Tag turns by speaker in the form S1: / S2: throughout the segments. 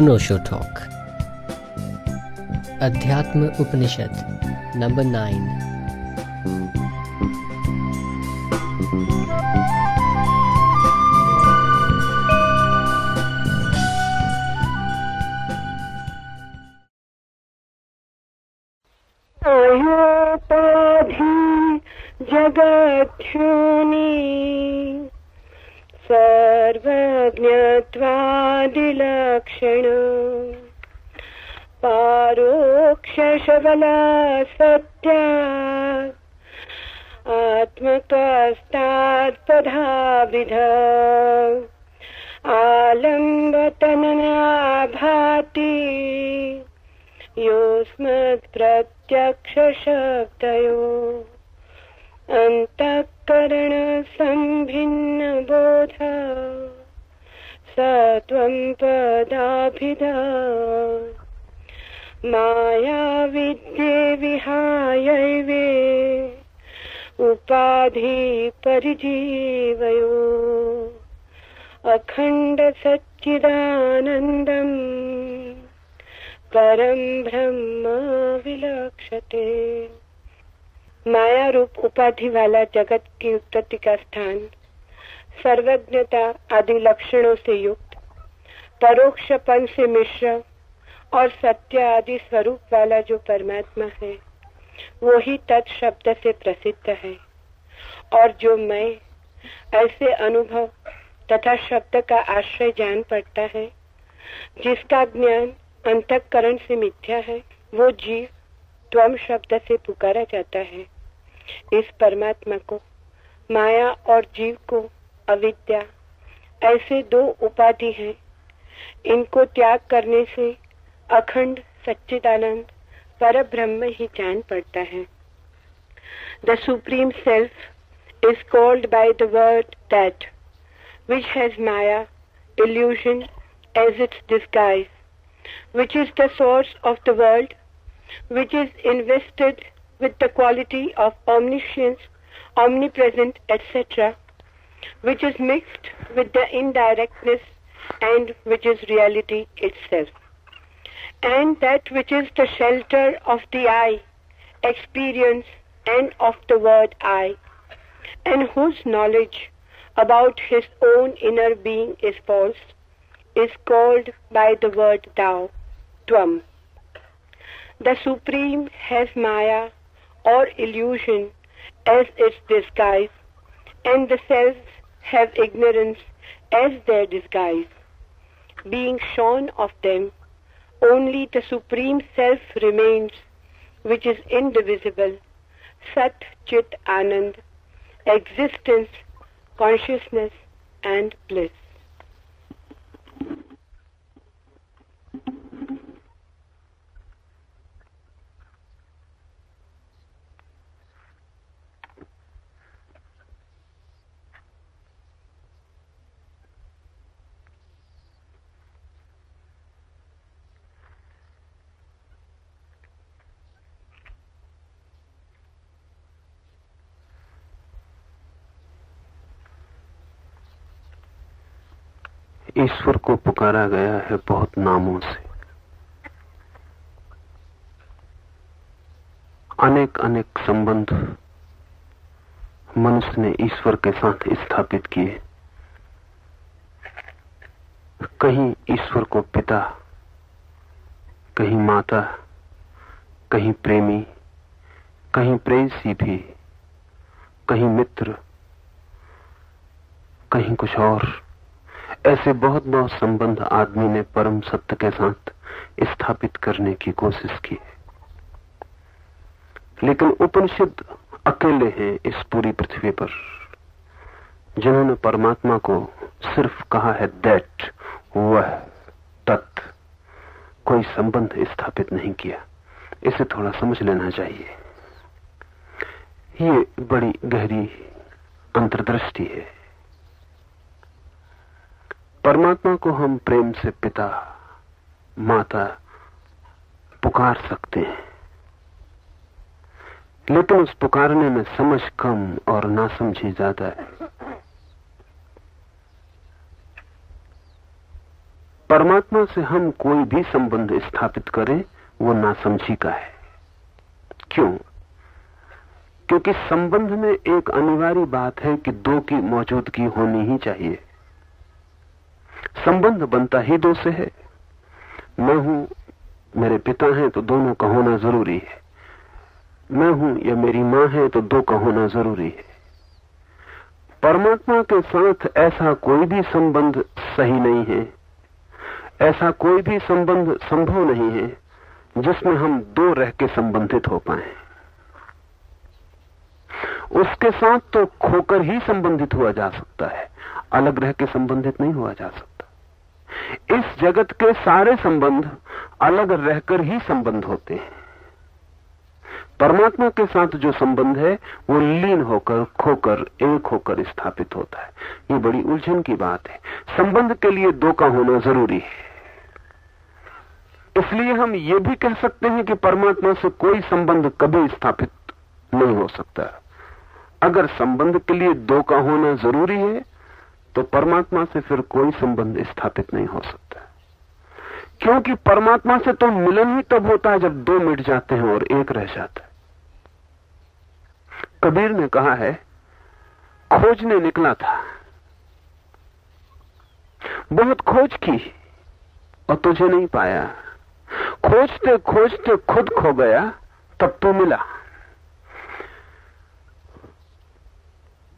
S1: अनोशो talk. अध्यात्म Upanishad number nine.
S2: पारोक्षशबला सत्या। आत्मकस्तात्पधाविध आलम्बतनना भाति योऽस्मत्प्रत्यक्षशब्दयो। अन्तःकरणसम्भिन्नबोध। स त्वं पदाभिध मायाविद्ये विहायैवे उपाधि परिजीवयो अखण्डसच्चिदानन्दम् परम ब्रह्म विलक्षते। माया रूप उपाधि वाला जगत की उत्पत्ति का स्थान। सर्वज्ञता आदि लक्षणों से युक्त। परोक्षपन से मिश्र और सत्य आदि स्वरूप वाला जो परमात्मा है वो ही तत्शब्द से प्रसिद्ध है। और जो मैं ऐसे अनुभव तथा शब्द का आश्रय जान पड़ता है, जिसका ज्ञान अंतकरण से मिथ्या है, वो जीव त्वम शब्द से पुकारा जाता है। इस परमात्मा को, माया और जीव को अविद्या, ऐसे दो उपाधि हैं। इनको त्याग करने से अखंड सच्चिदानंद पर ब्रह्म ही चैन पड़ता है। The supreme self is called by the word that which has maya illusion as its disguise which is the source of the world which is invested with the quality of omniscience omnipresent etcetera which is mixed with the indirectness and which is reality itself And that which is the shelter of the eye, experience, and of the word I, and whose knowledge about his own inner being is false, is called by the word thou, Tvam. The Supreme has Maya or illusion as its disguise, and the selves have ignorance as their disguise. Being shorn of them, only the Supreme Self remains, which is indivisible, Sat Chit Anand, existence, consciousness, and bliss.
S3: ईश्वर को पुकारा गया है बहुत नामों से। अनेक अनेक संबंध मनुष्य ने ईश्वर के साथ स्थापित किए। कहीं ईश्वर को पिता, कहीं माता, कहीं प्रेमी, कहीं प्रेयसी भी, कहीं मित्र, कहीं कुछ और। ऐसे बहुत बहुत संबंध आदमी ने परम सत्य के साथ स्थापित करने की कोशिश की है। लेकिन उपनिषद अकेले हैं इस पूरी पृथ्वी पर, जिन्होंने परमात्मा को सिर्फ़ कहा है दैट वह तत् कोई संबंध स्थापित नहीं किया। इसे थोड़ा समझ लेना चाहिए। ये बड़ी गहरी अंतर्दृष्टि है। परमात्मा को हम प्रेम से पिता, माता पुकार सकते हैं। लेकिन उस पुकारने में समझ कम और नासमझी ज़्यादा है। परमात्मा से हम कोई भी संबंध स्थापित करें, वो नासमझी का है। क्यों? क्योंकि संबंध में एक अनिवार्य बात है कि दो की मौजूदगी होनी ही चाहिए। संबंध बनता ही दो से है। मैं हूँ, मेरे पिता हैं तो दोनों का होना ज़रूरी है। मैं हूँ, या मेरी माँ है तो दो का होना ज़रूरी है। परमात्मा के साथ ऐसा कोई भी संबंध सही नहीं है। ऐसा कोई भी संबंध संभव नहीं है, जिसमें हम दो रह के संबंधित हो पाए। उसके साथ तो खोकर ही संबंधित हुआ जा सकता है। अलग रह के संबंधित नहीं हुआ जा सकता। इस जगत के सारे संबंध अलग रहकर ही संबंध होते हैं। परमात्मा के साथ जो संबंध है, वो लीन होकर, खोकर, एक होकर स्थापित होता है। ये बड़ी उलझन की बात है। संबंध के लिए दो का होना ज़रूरी है। इसलिए हम ये भी कह सकते हैं कि परमात्मा से कोई संबंध कभी स्थापित नहीं हो सकता। अगर संबंध के लिए दो का होना ज़रूरी है तो परमात्मा से फिर कोई संबंध स्थापित नहीं हो सकता। क्योंकि परमात्मा से तो मिलन ही तब होता है जब दो मिट जाते हैं और एक रह जाता है। कबीर ने कहा है, खोजने निकला था। बहुत खोज की और तुझे नहीं पाया। खोजते खोजते खुद खो गया, तब तो मिला।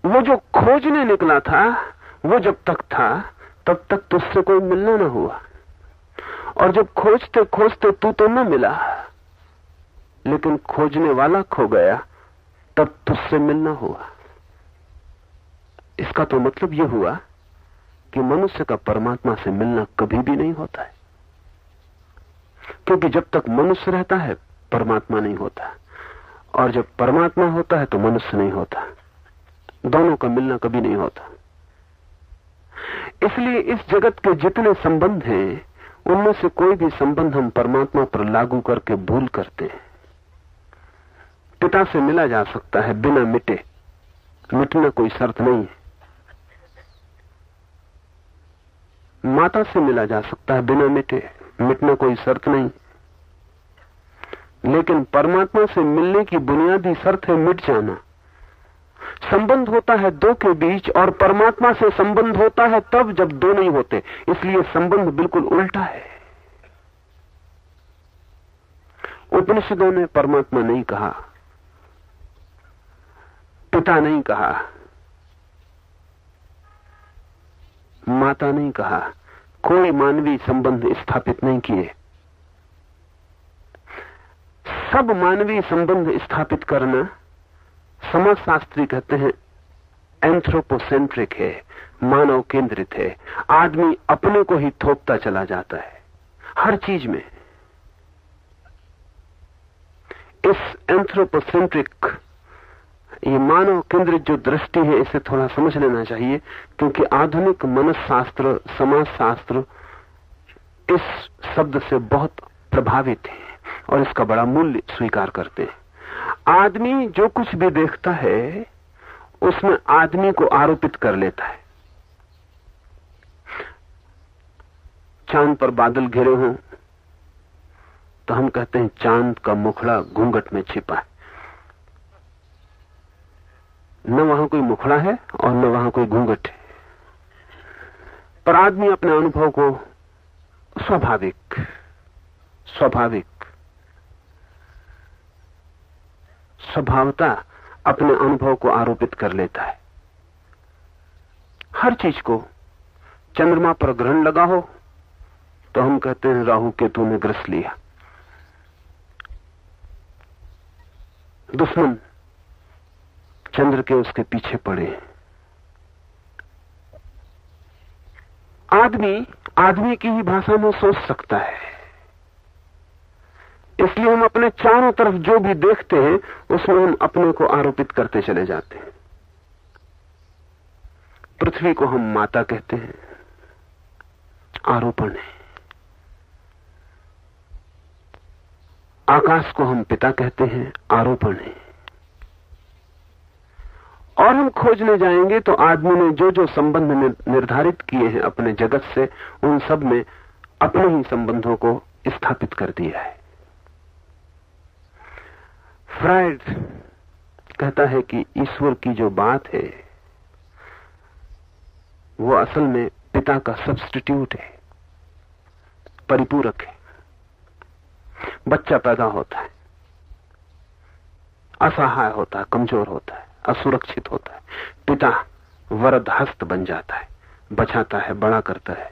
S3: वो जो खोजने निकला था वो जब तक था, तब तक तुझसे कोई मिलना ना हुआ। और जब खोजते खोजते तू तो न मिला। लेकिन खोजने वाला खो गया, तब तुझसे मिलना हुआ। इसका तो मतलब यह हुआ कि मनुष्य का परमात्मा से मिलना कभी भी नहीं होता है। क्योंकि जब तक मनुष्य रहता है, परमात्मा नहीं होता। और जब परमात्मा होता है तो मनुष्य नहीं होता। दोनों का मिलना कभी नहीं होता। इसलिए इस जगत के जितने संबंध हैं, उनमें से कोई भी संबंध हम परमात्मा पर लागू करके भूल करते हैं। पिता से मिला जा सकता है बिना मिटे। मिटना कोई शर्त नहीं है। माता से मिला जा सकता है बिना मिटे। मिटना कोई शर्त नहीं। लेकिन परमात्मा से मिलने की बुनियादी शर्त है मिट जाना। संबंध होता है दो के बीच और परमात्मा से संबंध होता है तब जब दो नहीं होते। इसलिए संबंध बिल्कुल उल्टा है। उपनिषदों ने परमात्मा नहीं कहा। पिता नहीं कहा। माता नहीं कहा। कोई मानवीय संबंध स्थापित नहीं किए। सब मानवीय संबंध स्थापित करना समाजशास्त्री कहते हैं एंथ्रोपोसेंट्रिक है, मानव केंद्रित है, आदमी अपने को ही थोपता चला जाता है। हर चीज़ में। इस एंथ्रोपोसेंट्रिक ये मानव केंद्रित जो दृष्टि है, इसे थोड़ा समझ लेना चाहिए, क्योंकि आधुनिक मनशास्त्र, समाजशास्त्र इस शब्द से बहुत प्रभावित है और इसका बड़ा मूल्य स्वीकार करते हैं। आदमी जो कुछ भी देखता है, उसमें आदमी को आरोपित कर लेता है। चाँद पर बादल घिरे हों तो हम कहते हैं चाँद का मुखड़ा घूंघट में छिपा है। न वहाँ कोई मुखड़ा है और न वहाँ कोई घूंघट है। पर आदमी अपने अनुभव को स्वाभाविक स्वाभाविक स्वभावता अपने अनुभव को आरोपित कर लेता है। हर चीज़ को चंद्रमा पर ग्रहण लगा हो तो हम कहते हैं राहु केतु ने ग्रस लिया। दुश्मन चंद्र के उसके पीछे पड़े आदमी आदमी की ही भाषा में सोच सकता है। इसलिए हम अपने चारों तरफ़ जो भी देखते हैं, उसमें हम अपने को आरोपित करते चले जाते हैं। पृथ्वी को हम माता कहते हैं। आरोपण है। आकाश को हम पिता कहते हैं। आरोपण है। और हम खोजने जाएँगे तो आदमी ने जो जो संबंध निर्धारित किए हैं अपने जगत से, उन सब में अपने ही संबंधों को स्थापित कर दिया है। फ्राइड कहता है कि ईश्वर की जो बात है, वो असल में पिता का सब्सटीट्यूट है, परिपूरक है। बच्चा पैदा होता है, असहाय होता है, कमज़ोर होता है, असुरक्षित होता है। पिता वरद हस्त बन जाता है, बचाता है, बड़ा करता है,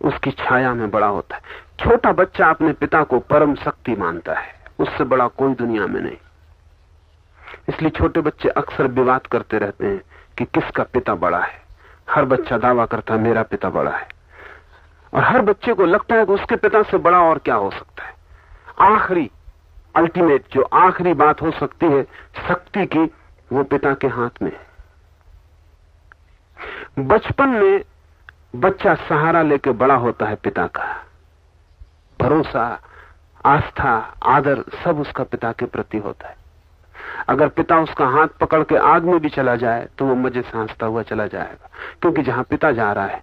S3: उसकी छाया में बड़ा होता है। छोटा बच्चा अपने पिता को परम शक्ति मानता है। उससे बड़ा कोई दुनिया में नहीं। इसलिए छोटे बच्चे अक्सर विवाद करते रहते हैं कि किसका पिता बड़ा है। हर बच्चा दावा करता है, मेरा पिता बड़ा है। और हर बच्चे को लगता है कि उसके पिता से बड़ा और क्या हो सकता है। आखिरी अल्टीमेट जो आखिरी बात हो सकती है, शक्ति की, वो पिता के हाथ में है। बचपन में बच्चा सहारा लेके बड़ा होता है पिता का। भरोसा आस्था, आदर सब उसका पिता के प्रति होता है। अगर पिता उसका हाथ पकड़ के आग में भी चला जाए तो वो मज़े से हंसता हुआ चला जाएगा। क्योंकि जहाँ पिता जा रहा है,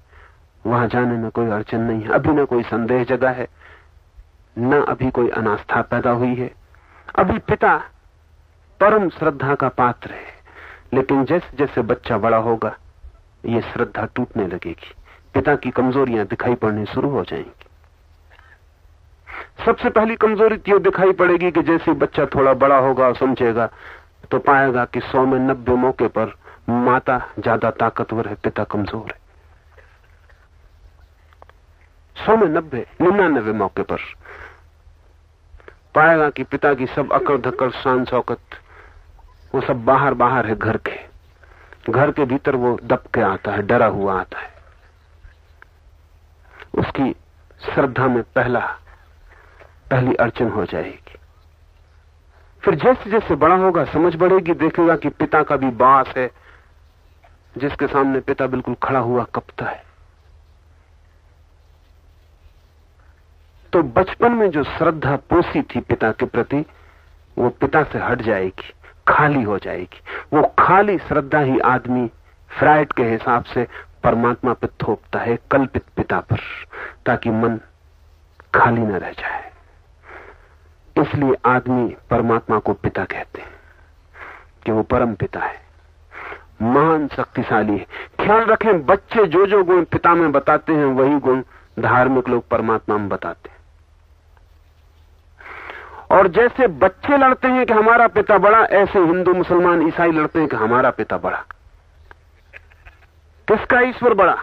S3: वहाँ जाने में कोई अड़चन नहीं है। अभी न कोई संदेह जगह है, न अभी कोई अनास्था पैदा हुई है। अभी पिता परम श्रद्धा का पात्र है, लेकिन जैसे जैसे बच्चा बड़ा होगा, ये श्रद्धा टूटने लगेगी। पिता की कमजोरियाँ दिखाई पड़नी शुरू हो जाएँगी। सबसे पहली कमज़ोरी तो दिखाई पड़ेगी कि जैसे बच्चा थोड़ा बड़ा होगा और समझेगा तो पाएगा कि सौ में नब्बे मौके पर माता ज़्यादा ताकतवर है, पिता कमज़ोर है। सौ में नब्बे, निन्यानबे मौके पर पाएगा कि पिता की सब अकड़ धक्कड़ शान शौकत वो सब बाहर बाहर है घर के। घर के भीतर वो दब के आता है, डरा हुआ आता है। उसकी श्रद्धा में पहला पहली अड़चन हो जाएगी। फिर जैसे जैसे बड़ा होगा, समझ बढ़ेगी, देखेगा कि पिता का भी बास है, जिसके सामने पिता बिल्कुल खड़ा हुआ कपता है। तो बचपन में जो श्रद्धा पोसी थी पिता के प्रति, वो पिता से हट जाएगी, खाली हो जाएगी। वो खाली श्रद्धा ही आदमी फ्राइड के हिसाब से परमात्मा पर थोपता है, कल्पित पिता पर, ताकि मन खाली न रह जाए। इसलिए आदमी परमात्मा को पिता कहते हैं कि वो परम पिता है। महान शक्तिशाली है। ख्याल रखें, बच्चे जो जो गुण पिता में बताते हैं, वही गुण धार्मिक लोग परमात्मा में बताते हैं। और जैसे बच्चे लड़ते हैं कि हमारा पिता बड़ा, ऐसे हिंदू, मुसलमान, ईसाई लड़ते हैं कि हमारा पिता बड़ा। किसका ईश्वर बड़ा?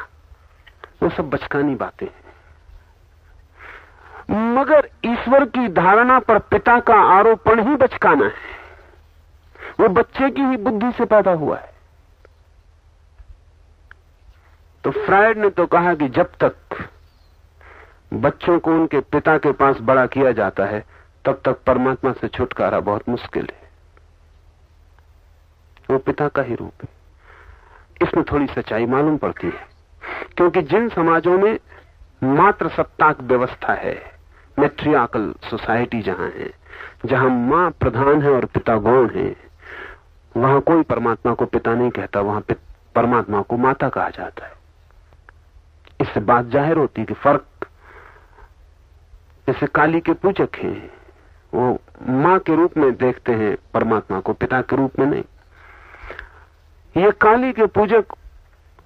S3: वो सब बचकानी बातें हैं। मगर ईश्वर की धारणा पर पिता का आरोपण ही बचकाना है। वो बच्चे की ही बुद्धि से पैदा हुआ है। तो फ्रायड ने तो कहा कि जब तक बच्चों को उनके पिता के पास बड़ा किया जाता है, तब तक परमात्मा से छुटकारा बहुत मुश्किल है। वो पिता का ही रूप है। इसमें थोड़ी सच्चाई मालूम पड़ती है, क्योंकि जिन समाजों में मात्र सत्ताक व्यवस्था है मेट्रियाकल सोसाइटी जहाँ है, जहाँ माँ प्रधान है और पिता गौण है, वहाँ कोई परमात्मा को पिता नहीं कहता, वहाँ परमात्मा को माता कहा जाता है। इससे बात ज़ाहिर होती कि फ़र्क जैसे काली के पूजक हैं, वो माँ के रूप में देखते हैं, परमात्मा को पिता के रूप में नहीं। ये काली के पूजक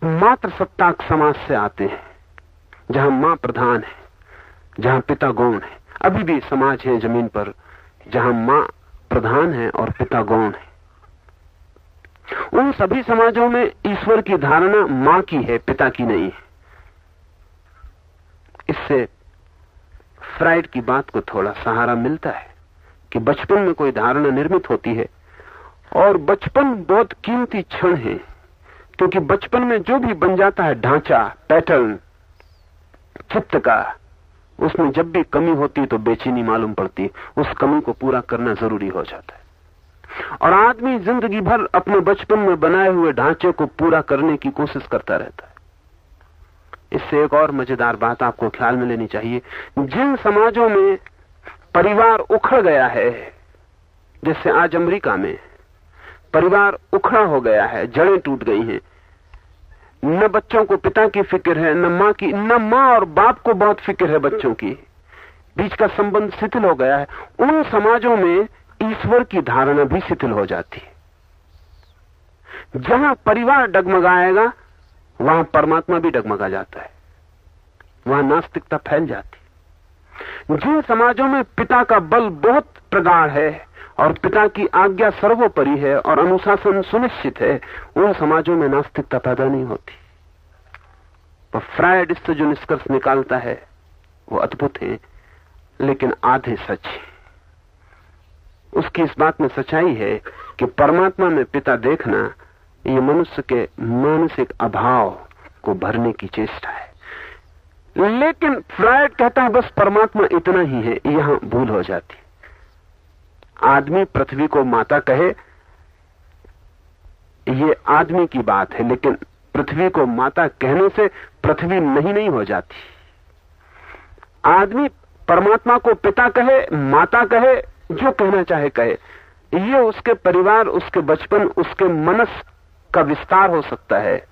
S3: मात्र सत्ताक समाज से आते हैं, जहाँ माँ प्रधान है। जहाँ पिता गौण है। अभी भी समाज है ज़मीन पर, जहाँ माँ प्रधान है और पिता गौण है। उन सभी समाजों में ईश्वर की धारणा माँ की है, पिता की नहीं है। इससे फ्राइड की बात को थोड़ा सहारा मिलता है कि बचपन में कोई धारणा निर्मित होती है और बचपन बहुत कीमती क्षण है, क्योंकि बचपन में जो भी बन जाता है ढांचा, पैटर्न, चित्त का उसमें जब भी कमी होती है तो बेचैनी मालूम पड़ती है। उस कमी को पूरा करना ज़रूरी हो जाता है। और आदमी ज़िंदगी भर अपने बचपन में बनाए हुए ढांचे को पूरा करने की कोशिश करता रहता है। इससे एक और मज़ेदार बात आपको ख्याल में लेनी चाहिए। जिन समाजों में परिवार उखड़ गया है, जैसे आज अमेरिका में, परिवार उखड़ा हो गया है, जड़ें टूट गई हैं न बच्चों को पिता की फ़िक्र है, न माँ की, न माँ और बाप को बहुत फ़िक्र है बच्चों की। बीच का संबंध शिथिल हो गया है। उन समाजों में ईश्वर की धारणा भी शिथिल हो जाती। है जहाँ परिवार डगमगाएगा, वहाँ परमात्मा भी डगमगा जाता है। वहाँ नास्तिकता फैल जाती। जिन समाजों में पिता का बल बहुत प्रगाढ़ है और पिता की आज्ञा सर्वोपरि है और अनुशासन सुनिश्चित है, उन समाजों में नास्तिकता पैदा नहीं होती। पर फ्रायड इससे जो निष्कर्ष निकालता है, वो अद्भुत है, लेकिन आधे सच उसकी इस बात में सच्चाई है कि परमात्मा में पिता देखना, ये मनुष्य के मानसिक अभाव को भरने की चेष्टा है। लेकिन फ्रायड कहता है, बस परमात्मा इतना ही है, यहाँ भूल हो जाती। आदमी पृथ्वी को माता कहे, ये आदमी की बात है, लेकिन पृथ्वी को माता कहने से पृथ्वी नहीं नहीं हो जाती। आदमी परमात्मा को पिता कहे, माता कहे, जो कहना चाहे कहे। ये उसके परिवार, उसके बचपन, उसके मनस का विस्तार हो सकता है,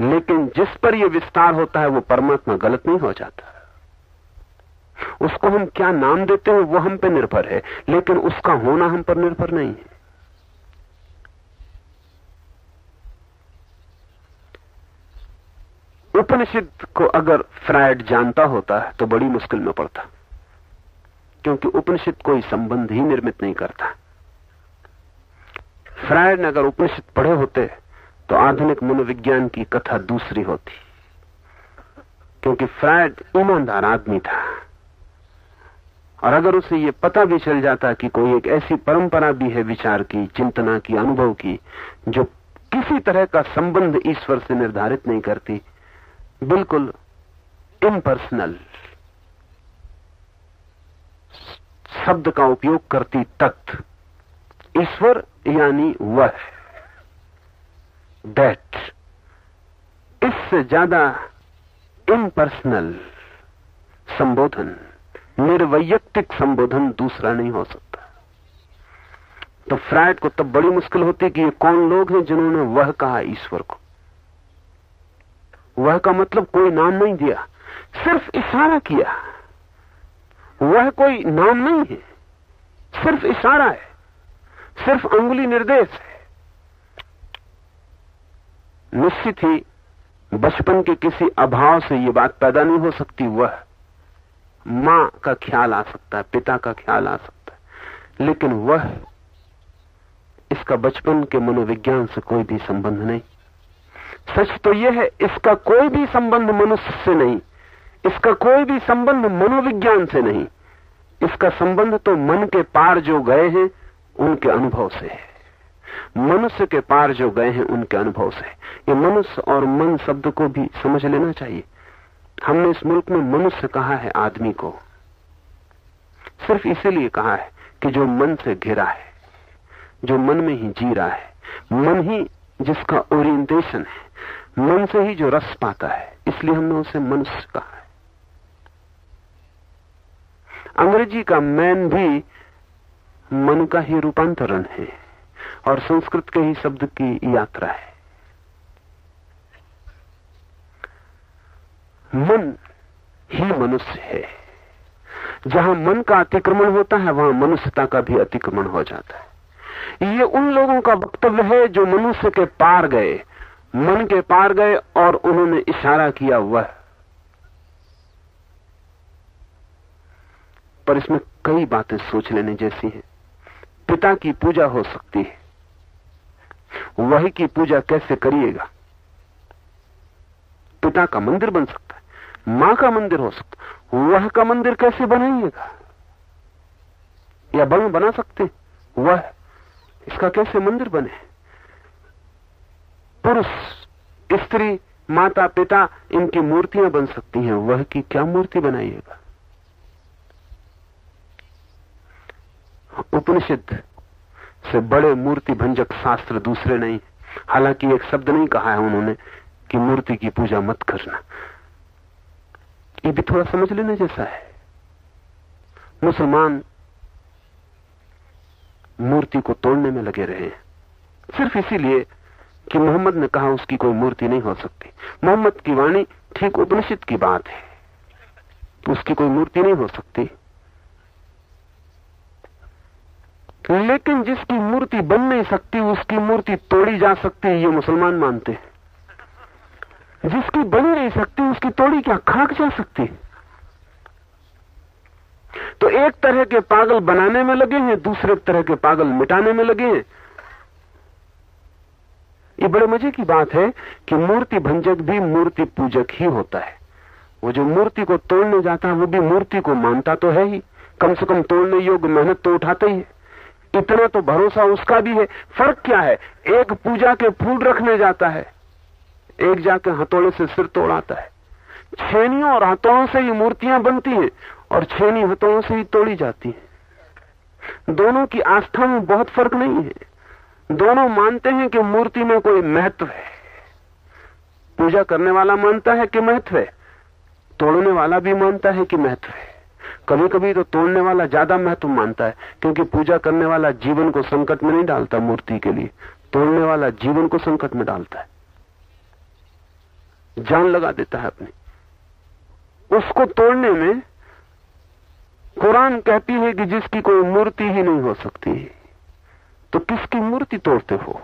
S3: लेकिन जिस पर यह विस्तार होता है, वो परमात्मा गलत नहीं हो जाता। उसको हम क्या नाम देते हैं वो हम पर निर्भर है, लेकिन उसका होना हम पर निर्भर नहीं है। उपनिषद को अगर फ्रायड जानता होता है तो बड़ी मुश्किल में पड़ता, क्योंकि उपनिषद कोई संबंध ही निर्मित नहीं करता। फ्रायड ने अगर उपनिषद पढ़े होते तो आधुनिक मनोविज्ञान की कथा दूसरी होती, क्योंकि फ्रायड ईमानदार आदमी था। और अगर उसे ये पता भी चल जाता कि कोई एक ऐसी परंपरा भी है विचार की, चिंतना की, अनुभव की, जो किसी तरह का संबंध ईश्वर से निर्धारित नहीं करती, बिल्कुल इम्पर्सनल शब्द का उपयोग करती तत्व ईश्वर यानी वह दैट इससे ज़्यादा इम्पर्सनल संबोधन। निर्वैयक्तिक संबोधन दूसरा नहीं हो सकता। तो फ्रायड को तब बड़ी मुश्किल होती कि ये कौन लोग हैं जिन्होंने वह कहा ईश्वर को। वह का मतलब कोई नाम नहीं दिया, सिर्फ़ इशारा किया। वह कोई नाम नहीं है, सिर्फ़ इशारा है, सिर्फ़ अंगुली निर्देश है। निश्चित ही बचपन के किसी अभाव से यह बात पैदा नहीं हो सकती, वह माँ का ख्याल आ सकता है, पिता का ख्याल आ सकता है। लेकिन वह, इसका बचपन के मनोविज्ञान से कोई भी संबंध नहीं। सच तो यह है, इसका कोई भी संबंध मनुष्य से नहीं, इसका कोई भी संबंध मनोविज्ञान से नहीं। इसका संबंध तो मन के पार जो गए हैं, उनके अनुभव से है। मनुष्य के पार जो गए हैं, उनके अनुभव से ये मनुष्य और मन शब्द को भी समझ लेना चाहिए। हमने इस मुल्क में मनुष्य कहा है, आदमी को। सिर्फ़ इसीलिए कहा है कि जो मन से घिरा है, जो मन में ही जी रहा है, मन ही जिसका ओरिएंटेशन है, मन से ही जो रस पाता है, इसलिए हमने उसे मनुष्य कहा है। अंग्रेज़ी का मैन भी मन का ही रूपांतरण है और संस्कृत के ही शब्द की यात्रा है। मन ही मनुष्य है। जहाँ मन का अतिक्रमण होता है, वहाँ मनुष्यता का भी अतिक्रमण हो जाता है। ये उन लोगों का वक्तव्य है जो मनुष्य के पार गए, मन के पार गए और उन्होंने इशारा किया वह। पर इसमें कई बातें सोच लेने जैसी हैं। पिता की पूजा हो सकती है। वही की पूजा कैसे करिएगा? पिता का मंदिर बन सकता है। माँ का मंदिर हो सकता वह का मंदिर कैसे बनाइएगा? या बन बना सकते वह, इसका कैसे मंदिर बने? पुरुष, स्त्री, माता, पिता, इनकी मूर्तियाँ बन सकती हैं। वह की क्या मूर्ति बनाइएगा? उपनिषद से बड़े मूर्ति भंजक शास्त्र दूसरे नहीं। हालाँकि एक शब्द नहीं कहा है उन्होंने कि मूर्ति की पूजा मत करना। ये भी थोड़ा समझ लेने जैसा है। मुसलमान मूर्ति को तोड़ने में लगे रहे हैं। सिर्फ़ इसीलिए कि मोहम्मद ने कहा उसकी कोई मूर्ति नहीं हो सकती। मोहम्मद की वाणी ठीक उपनिषद की बात है। तो उसकी कोई मूर्ति नहीं हो सकती। लेकिन जिसकी मूर्ति बन नहीं सकती, उसकी मूर्ति तोड़ी जा सकती है, ये मुसलमान मानते हैं। जिसकी बनी नहीं सकती, उसकी तोड़ी क्या खाक जा सकती? तो एक तरह के पागल बनाने में लगे हैं, दूसरे तरह के पागल मिटाने में लगे हैं। ये बड़े मज़े की बात है कि मूर्ति भंजक भी मूर्ति पूजक ही होता है। वो जो मूर्ति को तोड़ने जाता है, वो भी मूर्ति को मानता तो है ही। कम से कम तोड़ने योग्य मेहनत तो उठाते ही है। इतना तो भरोसा उसका भी है। फ़र्क क्या है? एक पूजा के फूल रखने जाता है। एक जाके हथौड़े से सिर तोड़ाता है। छेनियों और हथौड़ों से ही मूर्तियाँ बनती हैं और छेनी हथौड़ों से ही तोड़ी जाती हैं। दोनों की आस्था में बहुत फ़र्क नहीं है। दोनों मानते हैं कि मूर्ति में कोई महत्व है। पूजा करने वाला मानता है कि महत्व है। तोड़ने वाला भी मानता है कि महत्व है। कभी कभी तो तोड़ने वाला ज़्यादा महत्व मानता है, क्योंकि पूजा करने वाला जीवन को संकट में नहीं डालता मूर्ति के लिए। तोड़ने वाला जीवन को संकट में डालता है। जान लगा देता है अपनी। उसको तोड़ने में कुरान कहती है कि जिसकी कोई मूर्ति ही नहीं हो सकती तो किसकी मूर्ति तोड़ते हो?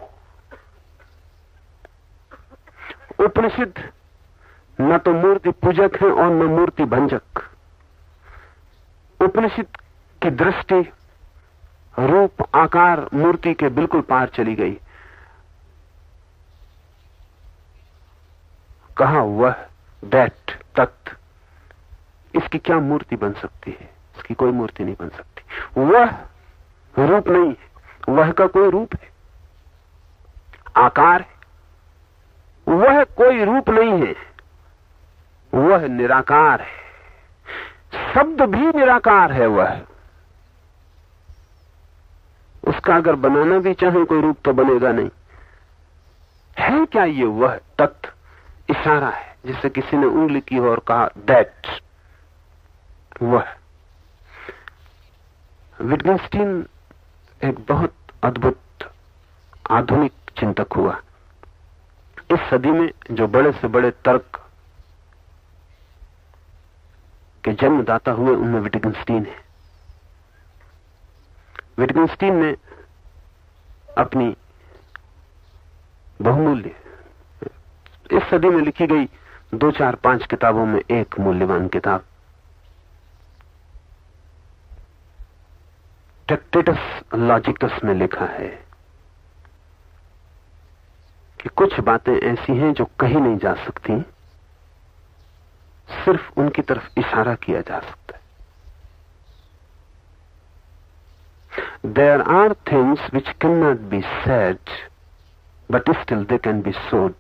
S3: उपनिषद, न तो मूर्ति पूजक है और न मूर्ति भंजक। उपनिषद की दृष्टि, रूप, आकार, मूर्ति के बिल्कुल पार चली गई। कहा वह दैट तत् इसकी क्या मूर्ति बन सकती है? इसकी कोई मूर्ति नहीं बन सकती। वह रूप नहीं है। वह का कोई रूप है। आकार है। वह कोई रूप नहीं है। वह निराकार है। शब्द भी निराकार है वह। उसका अगर बनाना भी चाहे, कोई रूप तो बनेगा नहीं। है क्या ये वह तत्व इशारा है जिसे किसी ने उंगली की और कहा दैट वह. विटगेंस्टीन एक बहुत अद्भुत, आधुनिक चिंतक हुआ। इस सदी में जो बड़े से बड़े तर्क के जन्मदाता हुए, उनमें विटगनस्टीन है। विटगनस्टीन ने अपनी बहुमूल्य इस सदी में लिखी गई दो चार पाँच किताबों में एक मूल्यवान किताब। टेक्टेटस लॉजिकस में लिखा है कि कुछ बातें ऐसी हैं जो कही नहीं जा सकती, सिर्फ़ उनकी तरफ़ इशारा किया जा सकता है। There are things which can not be said but still they can be showed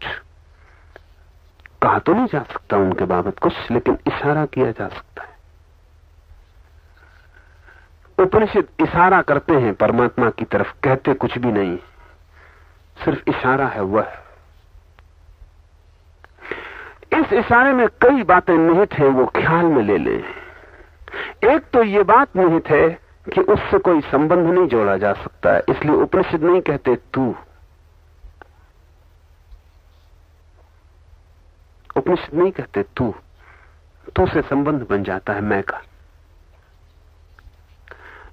S3: कहा तो नहीं जा सकता उनके बाबत कुछ, लेकिन इशारा किया जा सकता है। उपनिषद इशारा करते हैं, परमात्मा की तरफ़ कहते कुछ भी नहीं। सिर्फ़ इशारा है वह। इस इशारे में कई बातें निहित हैं, वो ख्याल में ले लें। एक तो ये बात निहित है कि उससे कोई संबंध नहीं जोड़ा जा सकता है इसलिए उपनिषद नहीं कहते, तू उपनिषद नहीं कहते, तू तू से संबंध बन जाता है मैं का।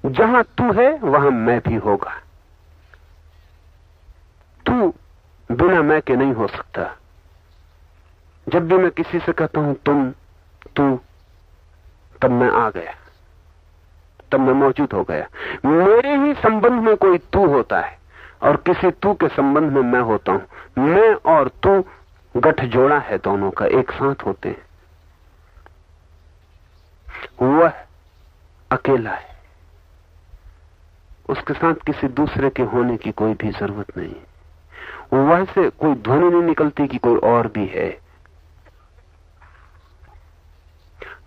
S3: जहाँ तू है, वहाँ मैं भी होगा। तू बिना मैं के नहीं हो सकता। जब भी मैं किसी से कहता हूँ, तुम, तू, तब मैं आ गया। तब मैं मौजूद हो गया। मेरे ही संबंध में कोई तू होता है, और किसी तू के संबंध में मैं होता हूँ। मैं और तू गठ जोड़ा है दोनों का, एक साथ होते हैं। वह अकेला है। उसके साथ किसी दूसरे के होने की कोई भी ज़रूरत नहीं वह से कोई ध्वनि नहीं निकलती कि कोई और भी है।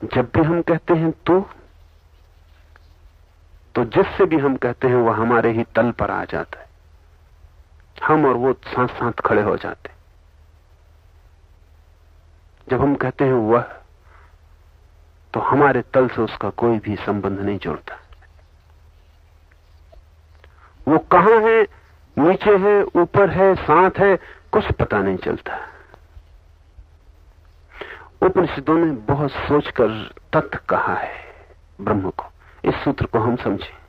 S3: जब भी हम कहते हैं तू तो जिससे भी हम कहते हैं, वह हमारे ही तल पर आ जाता है। हम और वो साथ साथ खड़े हो जाते जब हम कहते हैं वह तो हमारे तल से उसका कोई भी संबंध नहीं जुड़ता। वो कहाँ है, नीचे है, ऊपर है, साथ है, कुछ पता नहीं चलता। उपनिषदों ने बहुत सोचकर तथ्य कहा है ब्रह्म को। इस सूत्र को हम समझे।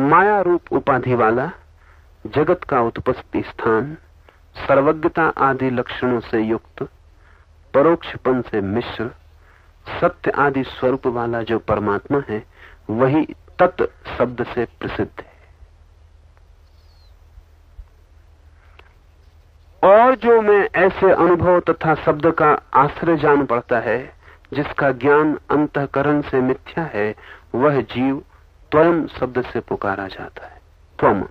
S3: माया रूप उपाधि वाला, जगत का उत्पत्ति स्थान, सर्वज्ञता आदि लक्षणों से युक्त परोक्षपन से मिश्र, सत्य आदि स्वरूप वाला जो परमात्मा है, वही तत् शब्द से प्रसिद्ध है। और जो मैं ऐसे अनुभव तथा शब्द का आश्रय जान पड़ता है, जिसका ज्ञान अंतकरण से मिथ्या है, वह जीव स्वयं शब्द से पुकारा जाता है। त्वम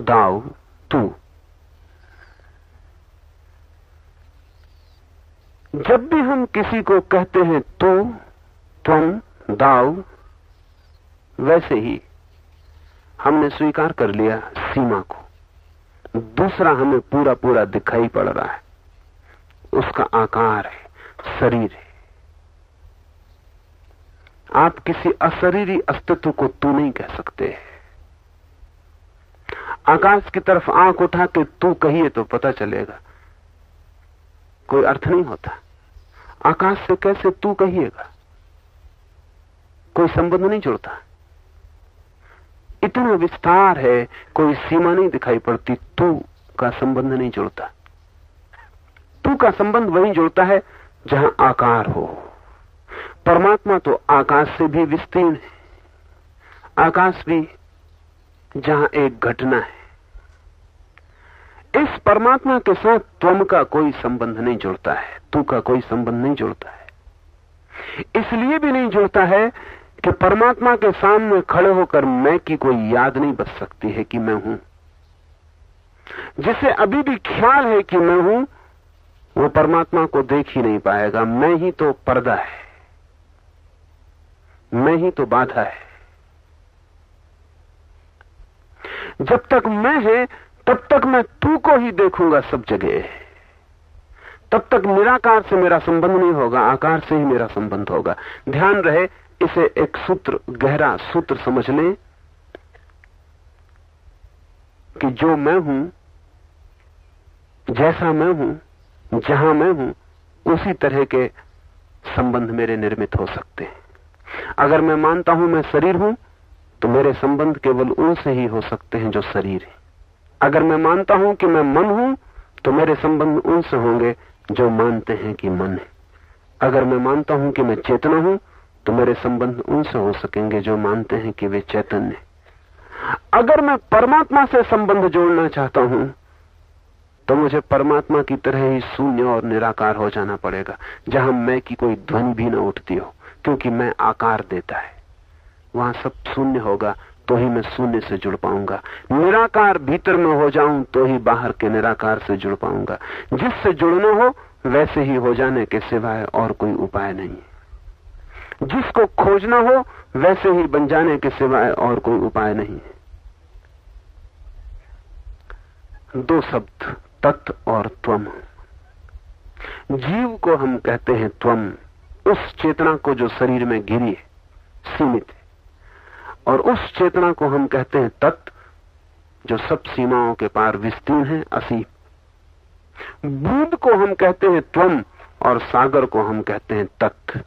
S3: दाव तू। जब भी हम किसी को कहते हैं तू त्वम दाव वैसे ही हमने स्वीकार कर लिया सीमा को। दूसरा हमें पूरा पूरा दिखाई पड़ रहा है। उसका आकार है, शरीर है। आप किसी अशरीरी अस्तित्व को तू नहीं कह सकते। आकाश की तरफ़ आँख उठा के तू कहिए तो पता चलेगा। कोई अर्थ नहीं होता। आकाश से कैसे तू कहिएगा? कोई संबंध नहीं जुड़ता। इतना विस्तार है, कोई सीमा नहीं दिखाई पड़ती। तू का संबंध नहीं जुड़ता। तू का संबंध वहीं जुड़ता है, जहाँ आकार हो। परमात्मा तो आकाश से भी विस्तीर्ण है। आकाश भी जहाँ एक घटना है। इस परमात्मा के साथ त्वम का कोई संबंध नहीं जुड़ता है, तू का कोई संबंध नहीं जुड़ता है। इसलिए भी नहीं जुड़ता है कि परमात्मा के सामने खड़े होकर मैं की कोई याद नहीं बच सकती है कि मैं हूँ। जिसे अभी भी ख्याल है कि मैं हूँ, वो परमात्मा को देख ही नहीं पाएगा। मैं ही तो पर्दा है। मैं ही तो बाधा है। जब तक मैं है तब तक मैं तू को ही देखूँगा सब जगह। तब तक निराकार से मेरा संबंध नहीं होगा, आकार से ही मेरा संबंध होगा। ध्यान रहे, इसे एक सूत्र, गहरा सूत्र समझ लें कि जो मैं हूँ, जैसा मैं हूँ, जहाँ मैं हूँ, उसी तरह के संबंध मेरे निर्मित हो सकते हैं। अगर मैं मानता हूँ मैं शरीर हूँ तो मेरे संबंध केवल उनसे ही हो सकते हैं जो शरीर है। अगर मैं मानता हूँ कि मैं मन हूँ तो मेरे संबंध उनसे होंगे जो मानते हैं कि मन है। अगर मैं मानता हूँ कि मैं चेतना हूँ तो मेरे संबंध उनसे हो सकेंगे जो मानते हैं कि वे चैतन्य अगर मैं परमात्मा से संबंध जोड़ना चाहता हूँ तो मुझे परमात्मा की तरह ही शून्य और निराकार हो जाना पड़ेगा, जहाँ मैं की कोई ध्वनि भी न उठती हो, क्योंकि मैं आकार देता है। वहाँ सब शून्य होगा तो ही मैं शून्य से जुड़ पाऊँगा। निराकार भीतर में हो जाऊँ तो ही बाहर के निराकार से जुड़ पाऊँगा। जिससे जुड़ना हो, वैसे ही हो जाने के सिवाय और कोई उपाय नहीं। जिसको खोजना हो, वैसे ही बन जाने के सिवाय और कोई उपाय नहीं दो शब्द तत्व और त्वम। जीव को हम कहते हैं त्वम। उस चेतना को जो शरीर में गिरी है, सीमित है। और उस चेतना को हम कहते हैं तत्व जो सब सीमाओं के पार विस्तीर्ण है, असीम। बूंद को हम कहते हैं त्वम, और सागर को हम कहते हैं तत्व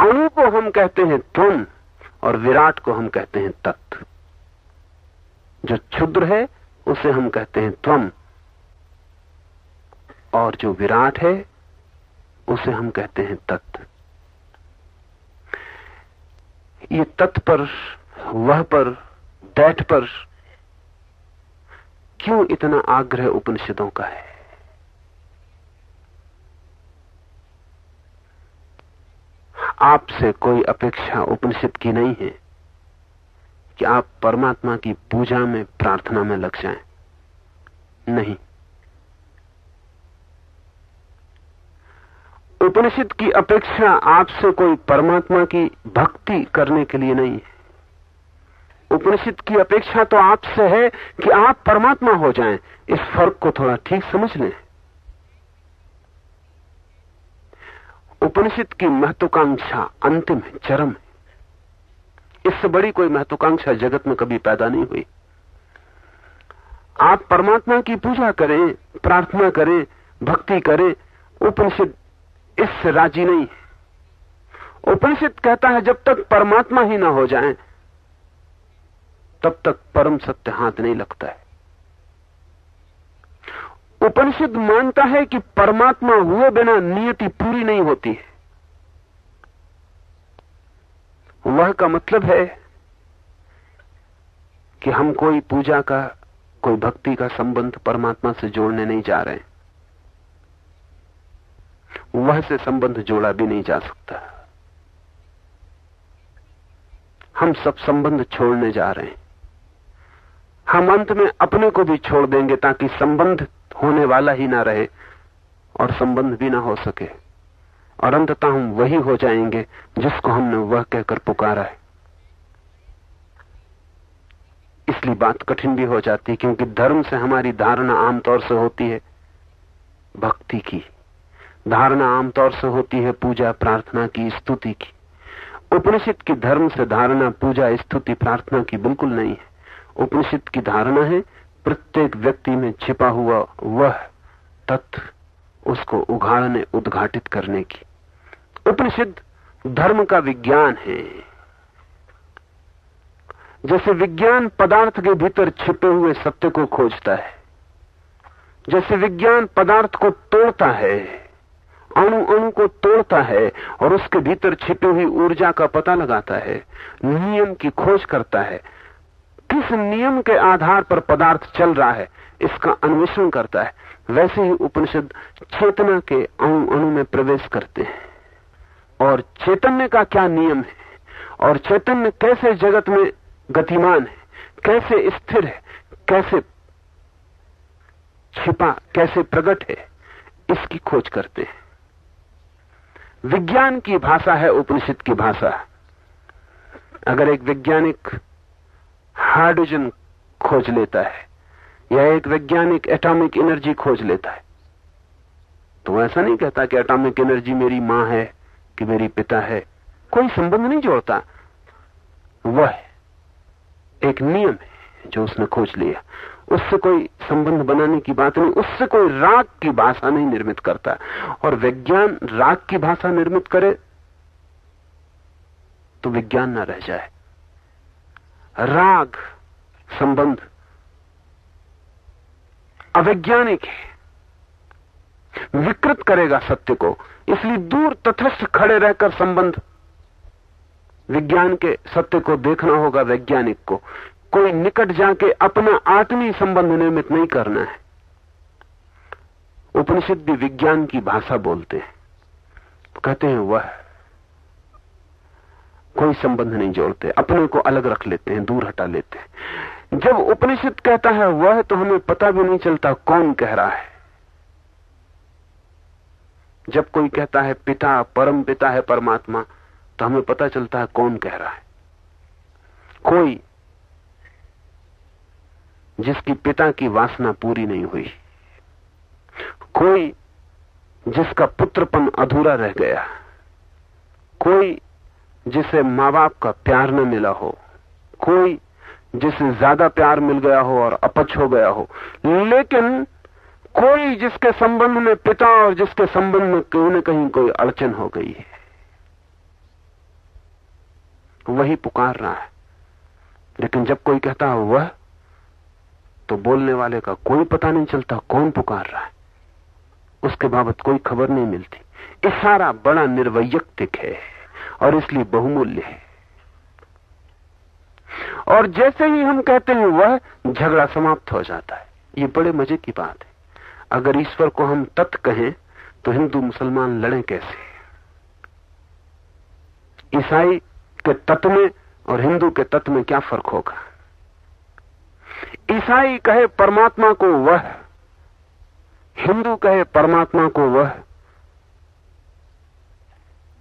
S3: अणु को हम कहते हैं त्वम, और विराट को हम कहते हैं तत्व जो क्षुद्र है, उसे हम कहते हैं त्वम, और जो विराट है, उसे हम कहते हैं तत्व ये तत्व पर, वह पर, दैट पर क्यों इतना आग्रह उपनिषदों का है? आपसे कोई अपेक्षा उपनिषद की नहीं है कि आप परमात्मा की पूजा में प्रार्थना में लग जाएँ। नहीं। उपनिषद की अपेक्षा आपसे कोई परमात्मा की भक्ति करने के लिए नहीं है। उपनिषद की अपेक्षा तो आपसे है कि आप परमात्मा हो जाएँ। इस फ़र्क को थोड़ा ठीक समझ लें। उपनिषद की महत्वाकांक्षा अंतिम है, चरम है। इससे बड़ी कोई महत्वाकांक्षा जगत में कभी पैदा नहीं हुई। आप परमात्मा की पूजा करें, प्रार्थना करें, भक्ति करें, उपनिषद इससे राज़ी नहीं। है उपनिषद कहता है, जब तक परमात्मा ही ना हो जाए, तब तक परम सत्य हाथ नहीं लगता है। उपनिषद मानता है कि परमात्मा हुए बिना नियति पूरी नहीं होती है। वह का मतलब है कि हम कोई पूजा का, कोई भक्ति का संबंध परमात्मा से जोड़ने नहीं जा रहे वह से संबंध जोड़ा भी नहीं जा सकता। हम सब संबंध छोड़ने जा रहे हैं। हम अंत में अपने को भी छोड़ देंगे ताकि संबंध होने वाला ही ना रहे और संबंध भी ना हो सके। और अंततः हम वही हो जाएँगे जिसको हमने वह कहकर पुकारा है। इसलिए बात कठिन भी हो जाती है क्योंकि धर्म से हमारी धारणा आमतौर से होती है भक्ति की। धारणा आमतौर से होती है पूजा प्रार्थना की स्तुति की। उपनिषद की धर्म से धारणा, पूजा, स्तुति, प्रार्थना की बिल्कुल नहीं है। उपनिषद की धारणा है, प्रत्येक व्यक्ति में छिपा हुआ वह तत्व उसको उघाड़ने, उद्घाटित करने की। उपनिषद धर्म का विज्ञान है। जैसे विज्ञान पदार्थ के भीतर छिपे हुए सत्य को खोजता है, जैसे विज्ञान पदार्थ को तोड़ता है अणु अणु को तोड़ता है और उसके भीतर छिपी हुई ऊर्जा का पता लगाता है, नियम की खोज करता है। किस नियम के आधार पर पदार्थ चल रहा है, इसका अन्वेषण करता है। वैसे ही उपनिषद चेतना के अणु अणु में प्रवेश करते हैं। और चैतन्य का क्या नियम है? और चैतन्य कैसे जगत में गतिमान है? कैसे स्थिर है? कैसे छिपा, कैसे प्रकट है? इसकी खोज करते हैं। विज्ञान की भाषा है, उपनिषद की भाषा। अगर एक वैज्ञानिक हाइड्रोजन खोज लेता है, या एक वैज्ञानिक एटॉमिक एनर्जी खोज लेता है तो ऐसा नहीं कहता कि एटॉमिक एनर्जी मेरी माँ है, कि मेरी पिता है। कोई संबंध नहीं जोड़ता। वह एक नियम है जो उसने खोज लिया। उससे कोई संबंध बनाने की बात नहीं, उससे कोई राग की भाषा नहीं निर्मित करता। और विज्ञान राग की भाषा निर्मित करे तो विज्ञान ना रह जाए। राग संबंध अवैज्ञानिक है। विकृत करेगा सत्य को, इसलिए दूर तथस्थ खड़े रहकर संबंध। विज्ञान के सत्य को देखना होगा वैज्ञानिक को। कोई निकट जाके अपना आत्मी संबंध निर्मित नहीं करना है। उपनिषद भी विज्ञान की भाषा बोलते हैं। कहते हैं, वह कोई संबंध नहीं जोड़ते, अपने को अलग रख लेते हैं, दूर हटा लेते हैं। जब उपनिषद कहता है, वह तो हमें पता भी नहीं चलता कौन कह रहा है। जब कोई कहता है, पिता, परम पिता है परमात्मा तो हमें पता चलता है कौन कह रहा है। कोई जिसकी पिता की वासना पूरी नहीं हुई। कोई जिसका पुत्रपन अधूरा रह गया, कोई जिसे माँ बाप का प्यार न मिला हो, कोई जिसे ज़्यादा प्यार मिल गया हो और अपच हो गया हो, लेकिन कोई जिसके संबंध में पिता और जिसके संबंध में कहीं न कहीं कोई अड़चन हो गई है। वही पुकार रहा है। लेकिन जब कोई कहता है, वह तो बोलने वाले का कोई पता नहीं चलता कौन पुकार रहा है। उसके बाबत कोई खबर नहीं मिलती। इशारा बड़ा निर्वैयक्तिक है और इसलिए बहुमूल्य है। और जैसे ही हम कहते हैं वह झगड़ा समाप्त हो जाता है। ये बड़े मज़े की बात है। अगर ईश्वर को हम तत् कहें तो हिंदू मुसलमान लड़े कैसे? ईसाई के तत्व में और हिंदू के तत्व में क्या फ़र्क होगा? ईसाई कहे परमात्मा को वह, हिंदू कहे परमात्मा को वह,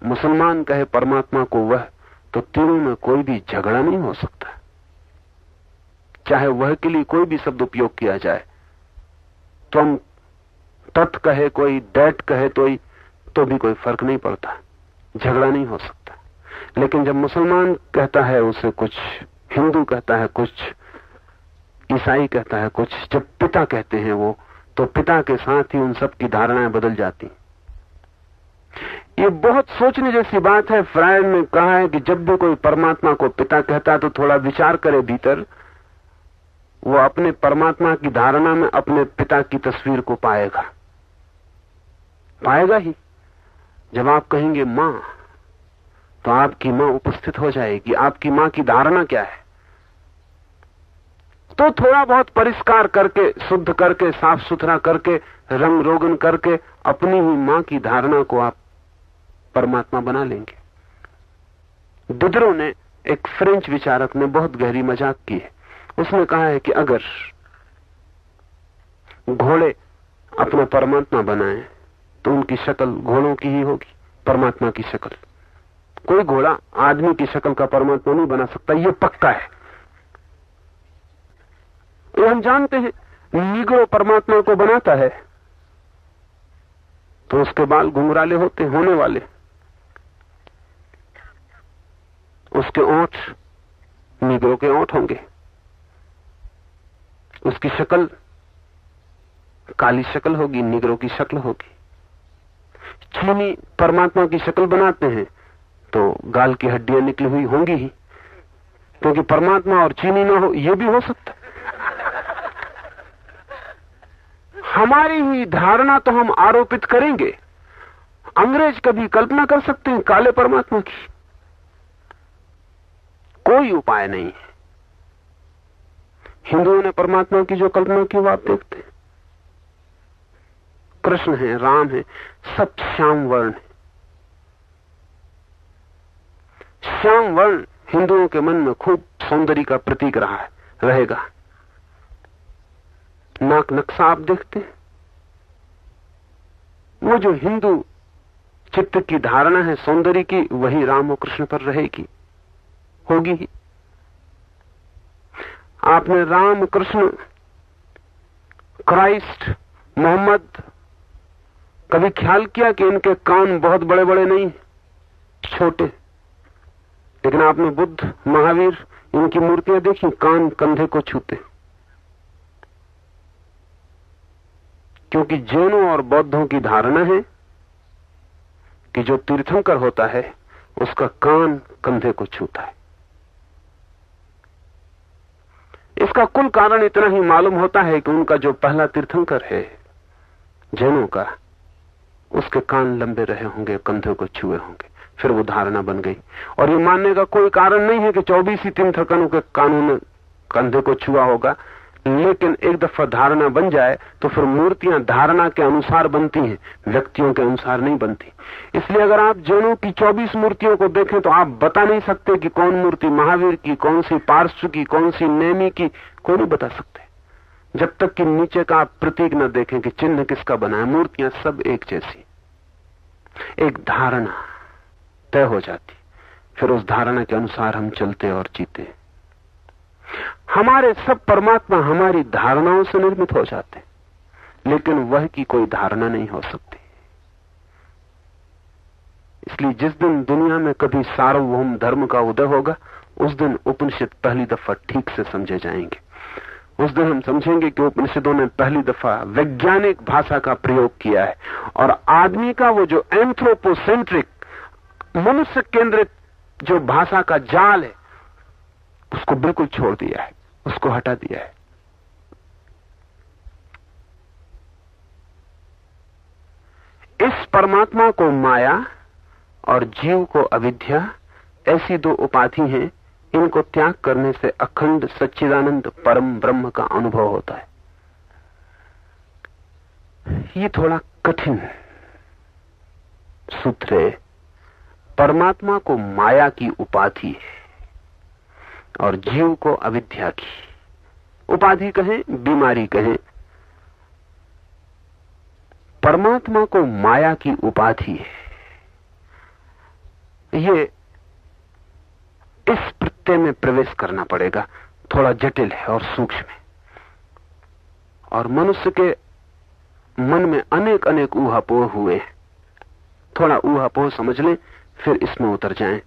S3: मुसलमान कहे परमात्मा को वह तो तीनों में कोई भी झगड़ा नहीं हो सकता। चाहे वह के लिए कोई भी शब्द उपयोग किया जाए तो हम तत् कहे कोई, डेट कहे तो तो भी कोई फ़र्क नहीं पड़ता, झगड़ा नहीं हो सकता। लेकिन जब मुसलमान कहता है उसे कुछ, हिंदू कहता है कुछ ईसाई कहता है कुछ, जब पिता कहते हैं वो तो पिता के साथ ही उन सब की धारणाएँ बदल जाती। ये बहुत सोचने जैसी बात है। फ्रायड ने कहा है कि जब भी कोई परमात्मा को पिता कहता है तो थोड़ा विचार करे भीतर। वो अपने परमात्मा की धारणा में अपने पिता की तस्वीर को पाएगा। पाएगा ही। जब आप कहेंगे माँ तो आपकी माँ उपस्थित हो जाएगी। आपकी माँ की धारणा क्या है? तो थोड़ा बहुत परिष्कार करके, शुद्ध करके, साफ़ सुथरा करके, रंग रोगन करके, अपनी ही माँ की धारणा को आप परमात्मा बना लेंगे। दिदरो ने एक फ्रेंच विचारक ने बहुत गहरी मज़ाक की है। उसने कहा है कि अगर घोड़े अपना परमात्मा बनाए तो उनकी शक्ल घोड़ों की ही होगी, परमात्मा की शक्ल। कोई घोड़ा आदमी की शक्ल का परमात्मा नहीं बना सकता, ये पक्का है। ये हम जानते हैं, नीग्रो परमात्मा को बनाता है। तो उसके बाल घुंघराले होते, होने वाले। उसके ओठ, नीग्रो के ओठ होंगे। उसकी शक्ल, काली शक्ल होगी, निगरों की शक्ल होगी। चीनी परमात्मा की शक्ल बनाते हैं तो गाल की हड्डियाँ निकली हुई होंगी ही। क्योंकि परमात्मा और चीनी ना हो यह भी हो सकता हमारी ही धारणा तो हम आरोपित करेंगे। अंग्रेज़ कभी कल्पना कर सकते हैं काले परमात्मा की। कोई उपाय नहीं है। हिंदुओं ने परमात्मा की जो कल्पना की वो आप देखते कृष्ण है, राम है, सब श्याम वर्ण है। श्याम वर्ण हिंदुओं के मन में खूब सौंदर्य का प्रतीक रहा है, रहेगा। नाक नक्शा आप देखते। हैं वो जो हिंदू चित्त की धारणा है, सौंदर्य की, वही राम और कृष्ण पर रहेगी। होगी ही। आपने राम कृष्ण क्राइस्ट, मोहम्मद, कभी ख्याल किया कि इनके कान बहुत बड़े बड़े नहीं, छोटे? लेकिन आपने बुद्ध, महावीर, इनकी मूर्तियाँ देखी, कान कंधे को छूते। क्योंकि जैनों और बौद्धों की धारणा है कि जो तीर्थंकर होता है, उसका कान कंधे को छूता है। इसका कुल कारण इतना ही मालूम होता है कि उनका जो पहला तीर्थंकर है, जैनों का, उसके कान लंबे रहे होंगे, कंधे को छुए होंगे। फिर वो धारणा बन गई। और ये मानने का कोई कारण नहीं है कि चौबीस ही तीर्थंकरों के कानों ने कंधे को छुआ होगा। लेकिन एक दफ़ा धारणा बन जाए तो फिर मूर्तियाँ धारणा के अनुसार बनती हैं, व्यक्तियों के अनुसार नहीं बनती। इसलिए अगर आप जैनों की 24 मूर्तियों को देखें तो आप बता नहीं सकते कि कौन मूर्ति महावीर की, कौन सी पार्श्व की, कौन सी नेमी की, कोई नहीं बता सकते। जब तक कि नीचे का आप प्रतीक न देखें कि चिन्ह किसका बना है, मूर्तियाँ सब एक जैसी। एक धारणा तय हो जाती। फिर उस धारणा के अनुसार हम चलते और जीते। हमारे सब परमात्मा हमारी धारणाओं से निर्मित हो जाते हैं, लेकिन वह की कोई धारणा नहीं हो सकती। इसलिए जिस दिन दुनिया में कभी सार्वभौम धर्म का उदय होगा, उस दिन उपनिषद पहली दफ़ा ठीक से समझे जाएँगे। उस दिन हम समझेंगे कि उपनिषदों ने पहली दफ़ा वैज्ञानिक भाषा का प्रयोग किया है, और आदमी का वो जो एंथ्रोपोसेंट्रिक मनुष्य केंद्रित जो भाषा का जाल है, उसको बिल्कुल छोड़ दिया है। उसको हटा दिया है। इस परमात्मा को माया और जीव को अविद्या, ऐसी दो उपाधि हैं, इनको त्याग करने से अखंड सच्चिदानंद परम ब्रह्म का अनुभव होता है। ये थोड़ा कठिन सूत्र है। परमात्मा को माया की उपाधि है। और जीव को अविद्या की। उपाधि कहें, बीमारी कहें। परमात्मा को माया की उपाधि है। ये इस प्रत्यय में प्रवेश करना पड़ेगा। थोड़ा जटिल है और सूक्ष्म है। और मनुष्य के मन में अनेक अनेक ऊहापोह हुए थोड़ा ऊहापोह समझ लें, फिर इसमें उतर जाएँ।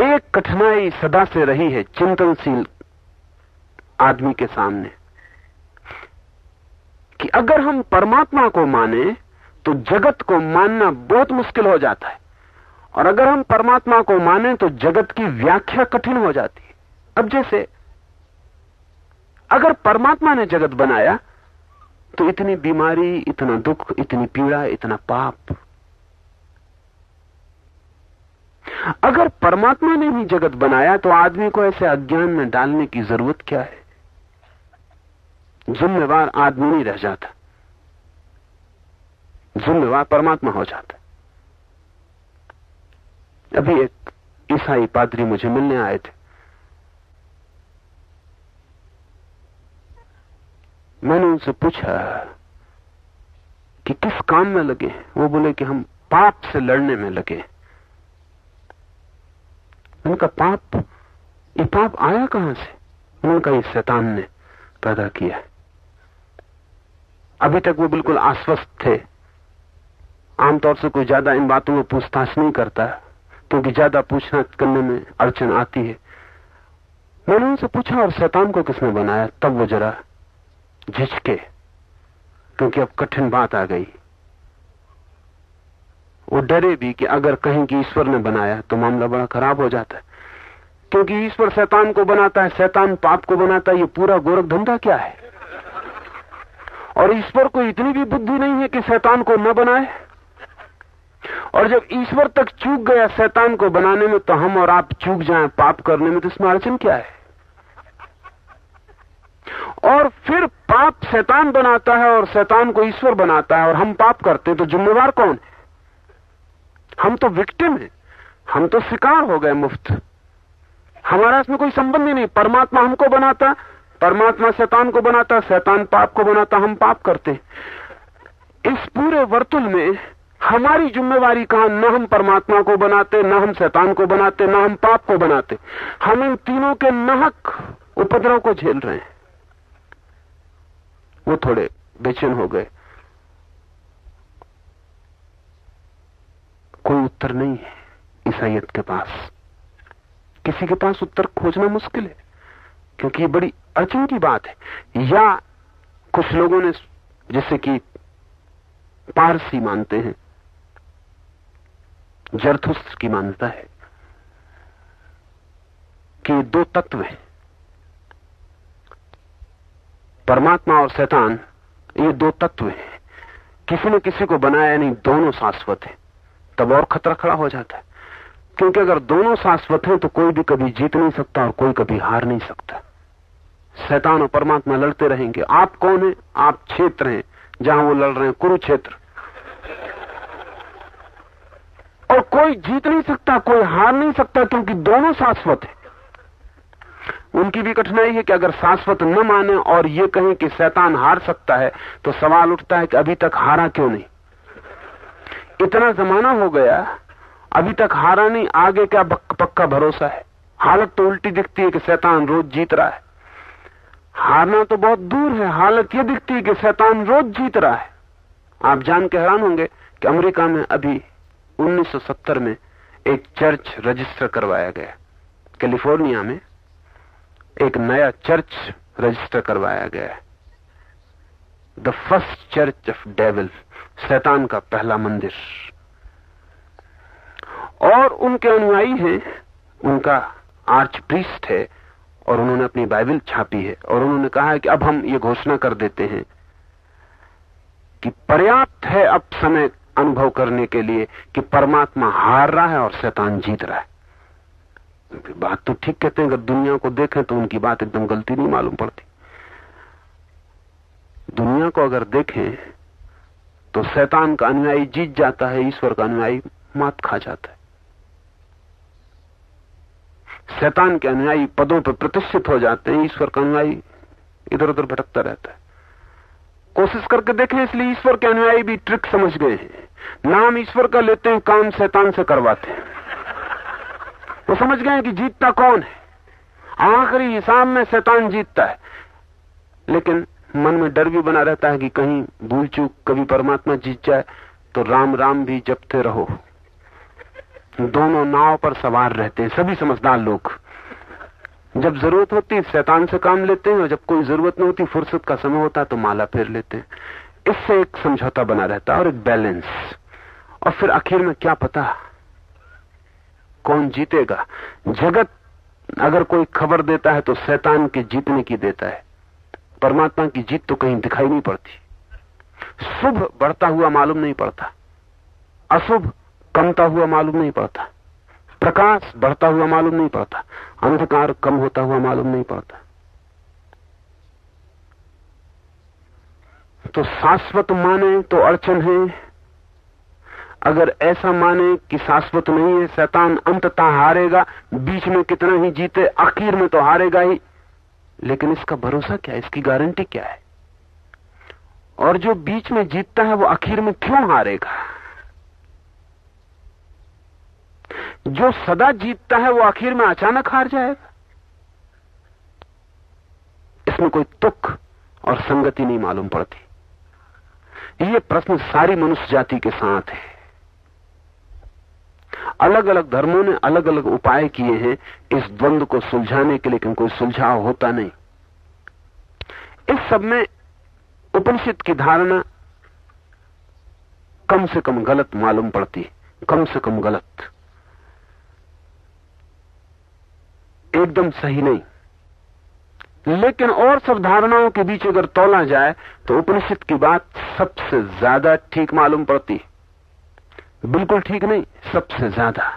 S3: एक कठिनाई सदा से रही है चिंतनशील आदमी के सामने। कि अगर हम परमात्मा को माने तो जगत को मानना बहुत मुश्किल हो जाता है। और अगर हम परमात्मा को माने तो जगत की व्याख्या कठिन हो जाती है। अब जैसे, अगर परमात्मा ने जगत बनाया तो इतनी बीमारी, इतना दुख, इतनी पीड़ा, इतना पाप अगर परमात्मा ने ही जगत बनाया तो आदमी को ऐसे अज्ञान में डालने की ज़रूरत क्या है? जिम्मेवार आदमी नहीं रह जाता। जिम्मेवार परमात्मा हो जाता अभी एक ईसाई पादरी मुझे मिलने आए थे। मैंने उनसे पूछा कि किस काम में लगे वो बोले कि हम पाप से लड़ने में लगे उनका पाप, ये पाप आया कहाँ से? उन्होंने कहा ये शैतान ने पैदा किया। अभी तक वो बिल्कुल आश्वस्त थे। आमतौर से कोई ज़्यादा इन बातों में पूछताछ नहीं करता, क्योंकि ज़्यादा पूछना करने में अड़चन आती है। मैंने उनसे पूछा, और शैतान को किसने बनाया? तब वो जरा झिझके, क्योंकि अब कठिन बात आ गई। वो डरे भी कि अगर कहीं की ईश्वर ने बनाया तो मामला बड़ा खराब हो जाता है। क्योंकि ईश्वर शैतान को बनाता है, शैतान पाप को बनाता है, ये पूरा गोरख धंधा क्या है? और ईश्वर को इतनी भी बुद्धि नहीं है कि शैतान को न बनाए। और जब ईश्वर तक चूक गया शैतान को बनाने में तो हम और आप चूक जाएँ पाप करने में तो इसमें अड़चन क्या है? और फिर पाप शैतान बनाता है और शैतान को ईश्वर बनाता है, और हम पाप करते हैं तो जिम्मेवार कौन है? हम तो विक्टिम है। हम तो शिकार हो गए मुफ़्त। हमारा इसमें कोई संबंध ही नहीं। परमात्मा हमको बनाता, परमात्मा शैतान को बनाता, शैतान पाप को बनाता, हम पाप करते इस पूरे वर्तुल में हमारी जिम्मेवारी कहा? न हम परमात्मा को बनाते, न हम शैतान को बनाते, न हम पाप को बनाते। हम इन तीनों के नहक उपद्रव को झेल रहे हैं। वो थोड़े बेचैन हो गए। कोई उत्तर नहीं है ईसाइत के पास। किसी के पास उत्तर खोजना मुश्किल है, क्योंकि ये बड़ी अड़चन की बात है। या कुछ लोगों ने जैसे कि पारसी मानते हैं जरथुस्त्र की मान्यता है कि दो तत्व हैं। परमात्मा और शैतान, ये दो तत्व हैं। किसी ने किसी को बनाया नहीं, दोनों शाश्वत हैं। तब और खतरा खड़ा हो जाता है। क्योंकि अगर दोनों शाश्वत हैं तो कोई भी कभी जीत नहीं सकता और कोई कभी हार नहीं सकता। शैतान और परमात्मा लड़ते रहेंगे। आप कौन है? आप क्षेत्र हैं, जहाँ वो लड़ रहे हैं, कुरुक्षेत्र। और कोई जीत नहीं सकता, कोई हार नहीं सकता, क्योंकि दोनों शाश्वत है। उनकी भी कठिनाई है कि अगर शाश्वत न माने और ये कहें कि शैतान हार सकता है तो सवाल उठता है कि अभी तक हारा क्यों नहीं? इतना जमाना हो गया, अभी तक हारा नहीं, आगे क्या पक्का भरोसा है? हालत तो उल्टी दिखती है कि शैतान रोज जीत रहा है। हारना तो बहुत दूर है, हालत यह दिखती है कि शैतान रोज जीत रहा है। आप जान के हैरान होंगे कि अमेरिका में अभी 1970 में एक चर्च रजिस्टर करवाया गया। कैलिफ़ोर्निया में एक नया चर्च रजिस्टर करवाया गया the first church of devil शैतान का पहला मंदिर। और उनके अनुयायी हैं, उनका आर्च प्रीस्ट है, और उन्होंने अपनी बाइबल छापी है, और उन्होंने कहा है कि अब हम ये घोषणा कर देते हैं कि पर्याप्त है अब समय अनुभव करने के लिए कि परमात्मा हार रहा है और शैतान जीत रहा है। बात तो ठीक कहते हैं, अगर दुनिया को देखें तो उनकी बात एकदम गलती नहीं मालूम पड़ती। दुनिया को अगर देखें तो शैतान का अनुयायी जीत जाता है, ईश्वर का अनुयायी मात खा जाता है। शैतान के अनुयायी पदों पर प्रतिष्ठित हो जाते हैं, ईश्वर का अनुयायी इधर उधर भटकता रहता है। कोशिश करके देखें इसलिए ईश्वर के अनुयायी भी ट्रिक समझ गए हैं। नाम ईश्वर का लेते हैं, काम शैतान से करवाते हैं। वो तो समझ गए कि जीतता कौन है? आखिरी हिसाब में शैतान जीतता है। लेकिन मन में डर भी बना रहता है कि कहीं भूल चूक कभी परमात्मा जीत जाए तो राम राम भी जपते रहो। दोनों नाव पर सवार रहते हैं, सभी समझदार लोग। जब ज़रूरत होती है, शैतान से काम लेते हैं, और जब कोई ज़रूरत नहीं होती, फुर्सत का समय होता है तो माला फेर लेते हैं। इससे एक समझौता बना रहता है, और एक बैलेंस। और फिर आखिर में क्या पता कौन जीतेगा। जगत अगर कोई खबर देता है तो शैतान के जीतने की देता है। परमात्मा की जीत तो कहीं दिखाई नहीं पड़ती। शुभ बढ़ता हुआ मालूम नहीं पड़ता। अशुभ कमता हुआ मालूम नहीं पड़ता। प्रकाश बढ़ता हुआ मालूम नहीं पड़ता। अंधकार कम होता हुआ मालूम नहीं पड़ता। तो शाश्वत माने तो अड़चन है। अगर ऐसा माने कि शाश्वत नहीं है, शैतान अंततः हारेगा, बीच में कितना ही जीते, आखिर में तो हारेगा ही। लेकिन इसका भरोसा क्या है? इसकी गारंटी क्या है? और जो बीच में जीतता है, वो आखिर में क्यों हारेगा? जो सदा जीतता है, वो आखिर में अचानक हार जाएगा। इसमें कोई तुक और संगति नहीं मालूम पड़ती। ये प्रश्न सारी मनुष्य जाति के साथ है। अलग अलग धर्मों ने अलग अलग उपाय किए हैं इस द्वंद को सुलझाने के लेकिन कोई सुलझाव होता नहीं। इस सब में उपनिषद की धारणा कम से कम गलत मालूम पड़ती कम से कम गलत। एकदम सही नहीं। लेकिन और सब धारणाओं के बीच अगर तोला जाए तो उपनिषद की बात सबसे ज़्यादा ठीक मालूम पड़ती बिल्कुल ठीक नहीं, सबसे ज़्यादा।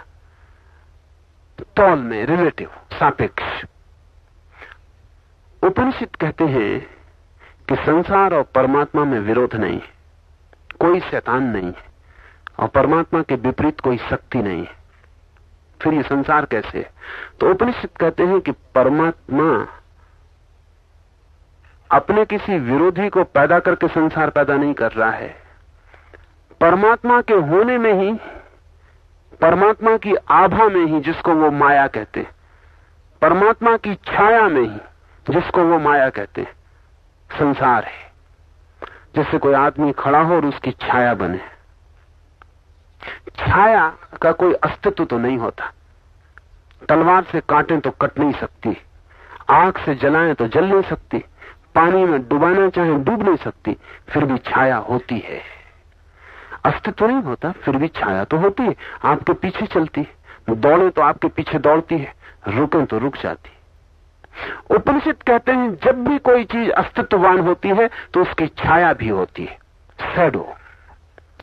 S3: तौल में रिलेटिव सापेक्ष। उपनिषद कहते हैं कि संसार और परमात्मा में विरोध नहीं है कोई शैतान नहीं है और परमात्मा के विपरीत कोई शक्ति नहीं। है फिर ये संसार कैसे है? तो उपनिषद कहते हैं कि परमात्मा अपने किसी विरोधी को पैदा करके संसार पैदा नहीं कर रहा है। परमात्मा के होने में ही, परमात्मा की आभा में ही जिसको वो माया कहते हैं, परमात्मा की छाया में ही जिसको वो माया कहते हैं, संसार है जैसे कोई आदमी खड़ा हो और उसकी छाया बने। छाया का कोई अस्तित्व तो नहीं होता। तलवार से काटे तो कट नहीं सकती, आग से जलाएँ तो जल नहीं सकती, पानी में डुबाना चाहे डूब नहीं सकती, फिर भी छाया होती है। अस्तित्व नहीं होता, फिर भी छाया तो होती है, आपके पीछे चलती है। दौड़े तो आपके पीछे दौड़ती है, रुके तो रुक जाती उपनिषद कहते हैं, जब भी कोई चीज़ अस्तित्ववान होती है तो उसकी छाया भी होती है। सैडो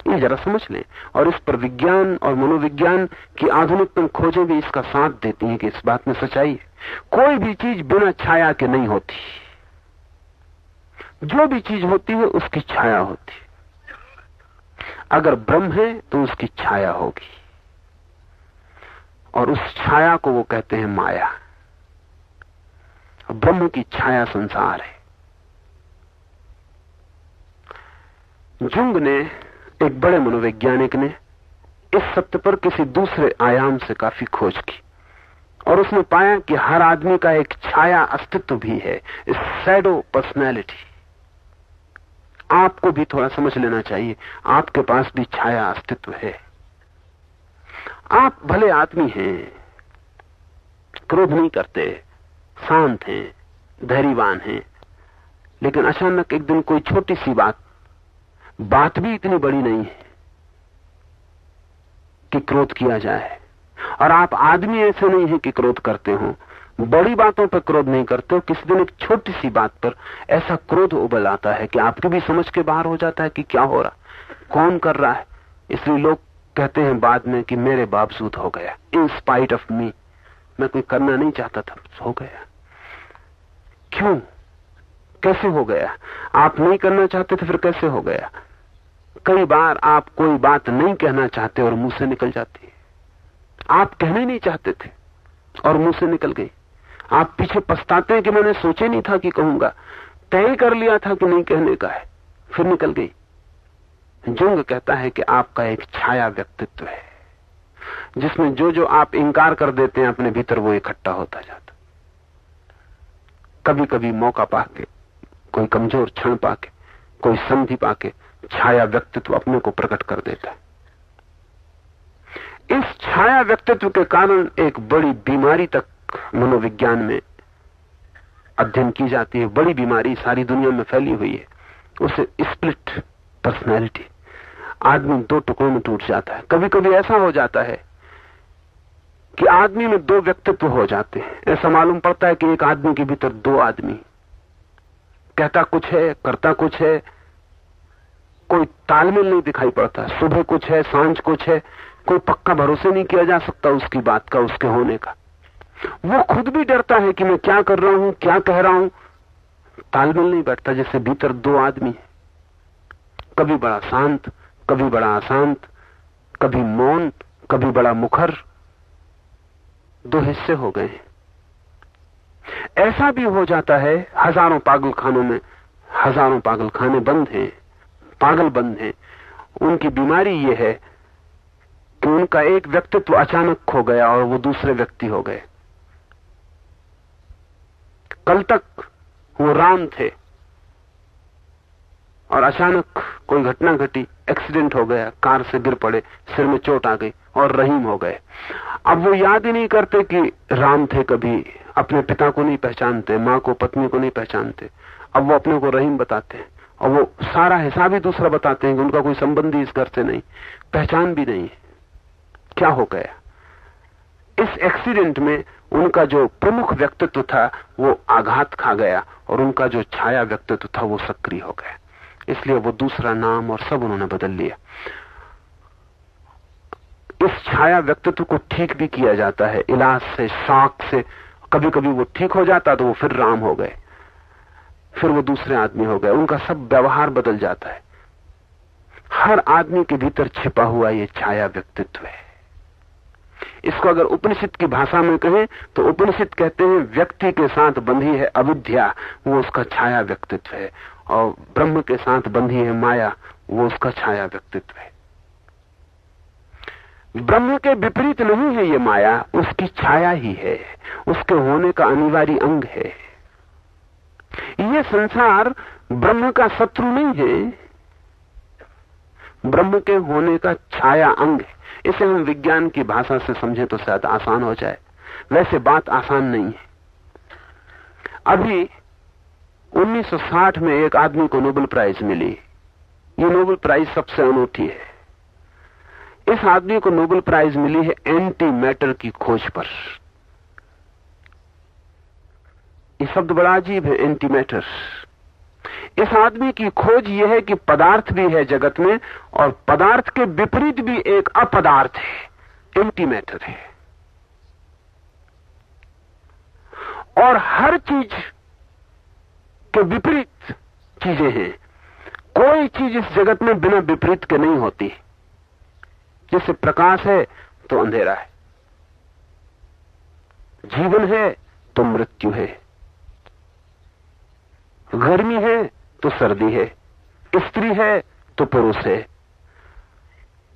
S3: ये जरा समझ लें, और इस पर विज्ञान और मनोविज्ञान की आधुनिकतम खोजें भी इसका साथ देती हैं कि इस बात में सच्चाई है। कोई भी चीज़ बिना छाया के नहीं होती। जो भी चीज़ होती है, उसकी छाया होती अगर ब्रह्म है तो उसकी छाया होगी। और उस छाया को वो कहते हैं माया। ब्रह्म की छाया संसार है। जुंग ने, एक बड़े मनोवैज्ञानिक ने, इस सत्य पर किसी दूसरे आयाम से काफ़ी खोज की। और उसने पाया कि हर आदमी का एक छाया अस्तित्व भी है सैडो पर्सनैलिटी आपको भी थोड़ा समझ लेना चाहिए। आपके पास भी छाया अस्तित्व है। आप भले आदमी हैं, क्रोध नहीं करते, शांत हैं, धैर्यवान हैं, लेकिन अचानक एक दिन कोई छोटी सी बात बात भी इतनी बड़ी नहीं है कि क्रोध किया जाए। और आप आदमी ऐसे नहीं है कि क्रोध करते हो। बड़ी बातों पर क्रोध नहीं करते हो किसी दिन एक छोटी सी बात पर ऐसा क्रोध उबल आता है कि आपकी भी समझ के बाहर हो जाता है कि क्या हो रहा कौन कर रहा है। इसलिए लोग कहते हैं बाद में कि मेरे बावजूद हो गया। इन स्पाइट ऑफ़ मी मैं कोई करना नहीं चाहता था, हो गया। क्यों? कैसे हो गया? आप नहीं करना चाहते थे फिर कैसे हो गया? कई बार आप कोई बात नहीं कहना चाहते और मुँह से निकल जाती। है आप कहने नहीं चाहते थे और मुँह से निकल गई। आप पीछे पछताते हैं कि मैंने सोचे नहीं था कि कहूँगा। तय कर लिया था कि नहीं कहने का है। फिर निकल गई। जुंग कहता है कि आपका एक छाया व्यक्तित्व है, जिसमें जो जो आप इंकार कर देते हैं, अपने भीतर वो इकट्ठा होता जाता। कभी कभी मौका पाके, कोई कमज़ोर क्षण पाके, कोई संधि पाके, छाया व्यक्तित्व अपने को प्रकट कर देता है। इस छाया व्यक्तित्व के कारण एक बड़ी बीमारी तक मनोविज्ञान में अध्ययन की जाती है। बड़ी बीमारी सारी दुनिया में फैली हुई है। उसे स्प्लिट पर्सनैलिटी आदमी दो टुकड़ों में टूट जाता है। कभी कभी ऐसा हो जाता है कि आदमी में दो व्यक्तित्व हो जाते हैं। ऐसा मालूम पड़ता है कि एक आदमी के भीतर दो आदमी। कहता कुछ है, करता कुछ है। कोई तालमेल नहीं दिखाई पड़ता। सुबह कुछ है, साँझ कुछ है। कोई पक्का भरोसे नहीं किया जा सकता उसकी बात का, उसके होने का। वो खुद भी डरता है कि मैं क्या कर रहा हूँ, क्या कह रहा हूँ। तालमेल नहीं बैठता जैसे भीतर दो आदमी है। कभी बड़ा शांत, कभी बड़ा अशांत, कभी मौन, कभी बड़ा मुखर। दो हिस्से हो गए ऐसा भी हो जाता है, हज़ारों पागल खानों में, हज़ारों पागल खाने बंद हैं, पागल बंद हैं। उनकी बीमारी यह है कि उनका एक व्यक्तित्व अचानक खो गया और वो दूसरे व्यक्ति हो गए। कल तक वो राम थे। और अचानक कोई घटना घटी, एक्सीडेंट हो गया, कार से गिर पड़े, सिर में चोट आ गई और रहीम हो गए। अब वो याद ही नहीं करते कि राम थे कभी, अपने पिता को नहीं पहचानते, माँ को, पत्नी को नहीं पहचानते। अब वो अपने को रहीम बताते हैं और वो सारा हिसाब ही दूसरा बताते हैं कि उनका कोई संबंधी इस घर से नहीं, पहचान भी नहीं क्या हो गया? इस एक्सीडेंट में उनका जो प्रमुख व्यक्तित्व था, वो आघात खा गया और उनका जो छाया व्यक्तित्व था, वो सक्रिय हो गया। इसलिए वो दूसरा नाम और सब उन्होंने बदल लिया। इस छाया व्यक्तित्व को ठीक भी किया जाता है। इलाज से, शौक से कभी कभी वो ठीक हो जाता तो वो फिर राम हो गए। फिर वो दूसरे आदमी हो गए। उनका सब व्यवहार बदल जाता है। हर आदमी के भीतर छिपा हुआ ये छाया व्यक्तित्व है। इसको अगर उपनिषद की भाषा में कहें तो उपनिषद कहते हैं, व्यक्ति के साथ बंधी है अविद्या, वो उसका छाया व्यक्तित्व है। और ब्रह्म के साथ बंधी है माया, वो उसका छाया व्यक्तित्व है। ब्रह्म के विपरीत नहीं है ये माया, उसकी छाया ही है। उसके होने का अनिवार्य अंग है। ये संसार ब्रह्म का शत्रु नहीं है। ब्रह्म के होने का छाया अंग है। इसे हम विज्ञान की भाषा से समझे तो शायद आसान हो जाए। वैसे बात आसान नहीं है। अभी 1960 में एक आदमी को नोबेल प्राइज मिली। ये नोबेल प्राइज सबसे अनूठी है। इस आदमी को नोबेल प्राइज मिली है एंटी मैटर की खोज पर। ये शब्द बड़ा अजीब है एंटी मैटर इस आदमी की खोज यह है कि पदार्थ भी है जगत में और पदार्थ के विपरीत भी एक अपदार्थ है एंटी मैटर है। और हर चीज़ के विपरीत चीज़ें हैं। कोई चीज़ इस जगत में बिना विपरीत के नहीं होती। जैसे प्रकाश है तो अंधेरा है। जीवन है तो मृत्यु है। गर्मी है तो सर्दी है, स्त्री है तो पुरुष है।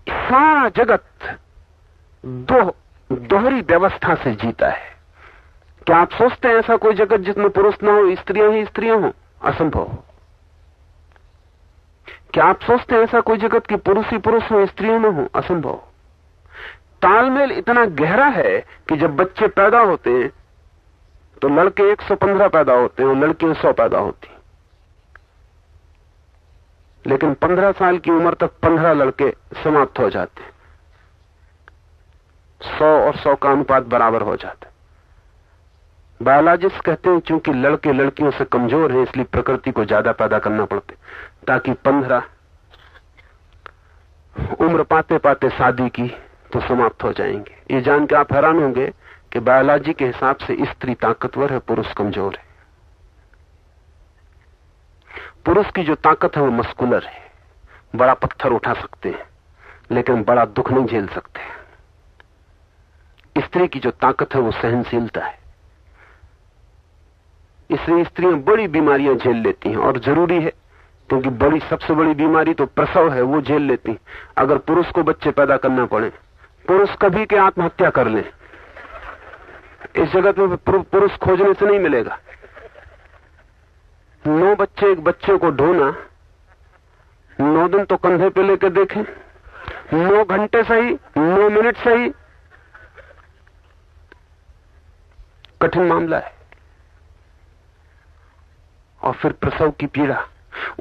S3: सारा जगत दो, दोहरी व्यवस्था से जीता है। क्या आप सोचते हैं ऐसा कोई जगत जिसमें पुरुष ना हो, स्त्रियाँ ही स्त्रियाँ हो? असंभव क्या आप सोचते हैं ऐसा कोई जगत कि पुरुष ही पुरुष हो, स्त्रियों में हो? असंभव तालमेल इतना गहरा है कि जब बच्चे पैदा होते हैं तो लड़के 115 पैदा होते हैं और लड़कियाँ 100 पैदा होती लेकिन 15 साल की उम्र तक 15 लड़के समाप्त हो जाते सौ और सौ का अनुपात बराबर हो जाता है। बायोलॉजिस्ट कहते हैं क्योंकि लड़के लड़कियों से कमज़ोर हैं, इसलिए प्रकृति को ज़्यादा पैदा करना पड़ते ताकि पंद्रह उम्र पाते पाते शादी की तो समाप्त हो जाएँगे। ये जान के आप हैरान होंगे कि बायोलॉजी के हिसाब से स्त्री ताकतवर है, पुरुष कमज़ोर है। पुरुष की जो ताकत है, वो मस्कुलर है। बड़ा पत्थर उठा सकते हैं, लेकिन बड़ा दुख नहीं झेल सकते। स्त्री की जो ताकत है, वो सहनशीलता है। इसलिए स्त्रियाँ बड़ी बीमारियाँ झेल लेती हैं, और ज़रूरी है, क्योंकि बड़ी, सबसे बड़ी बीमारी तो प्रसव है, वो झेल लेती अगर पुरुष को बच्चे पैदा करना पड़े, पुरुष कभी के आत्महत्या कर ले। इस जगत में पुरुष खोजने से नहीं मिलेगा। नौ बच्चे एक बच्चे को ढोना, नौ दिन तो कंधे पे लेकर देखें। नौ घंटे सही, नौ मिनट सही। कठिन मामला है। और फिर प्रसव की पीड़ा।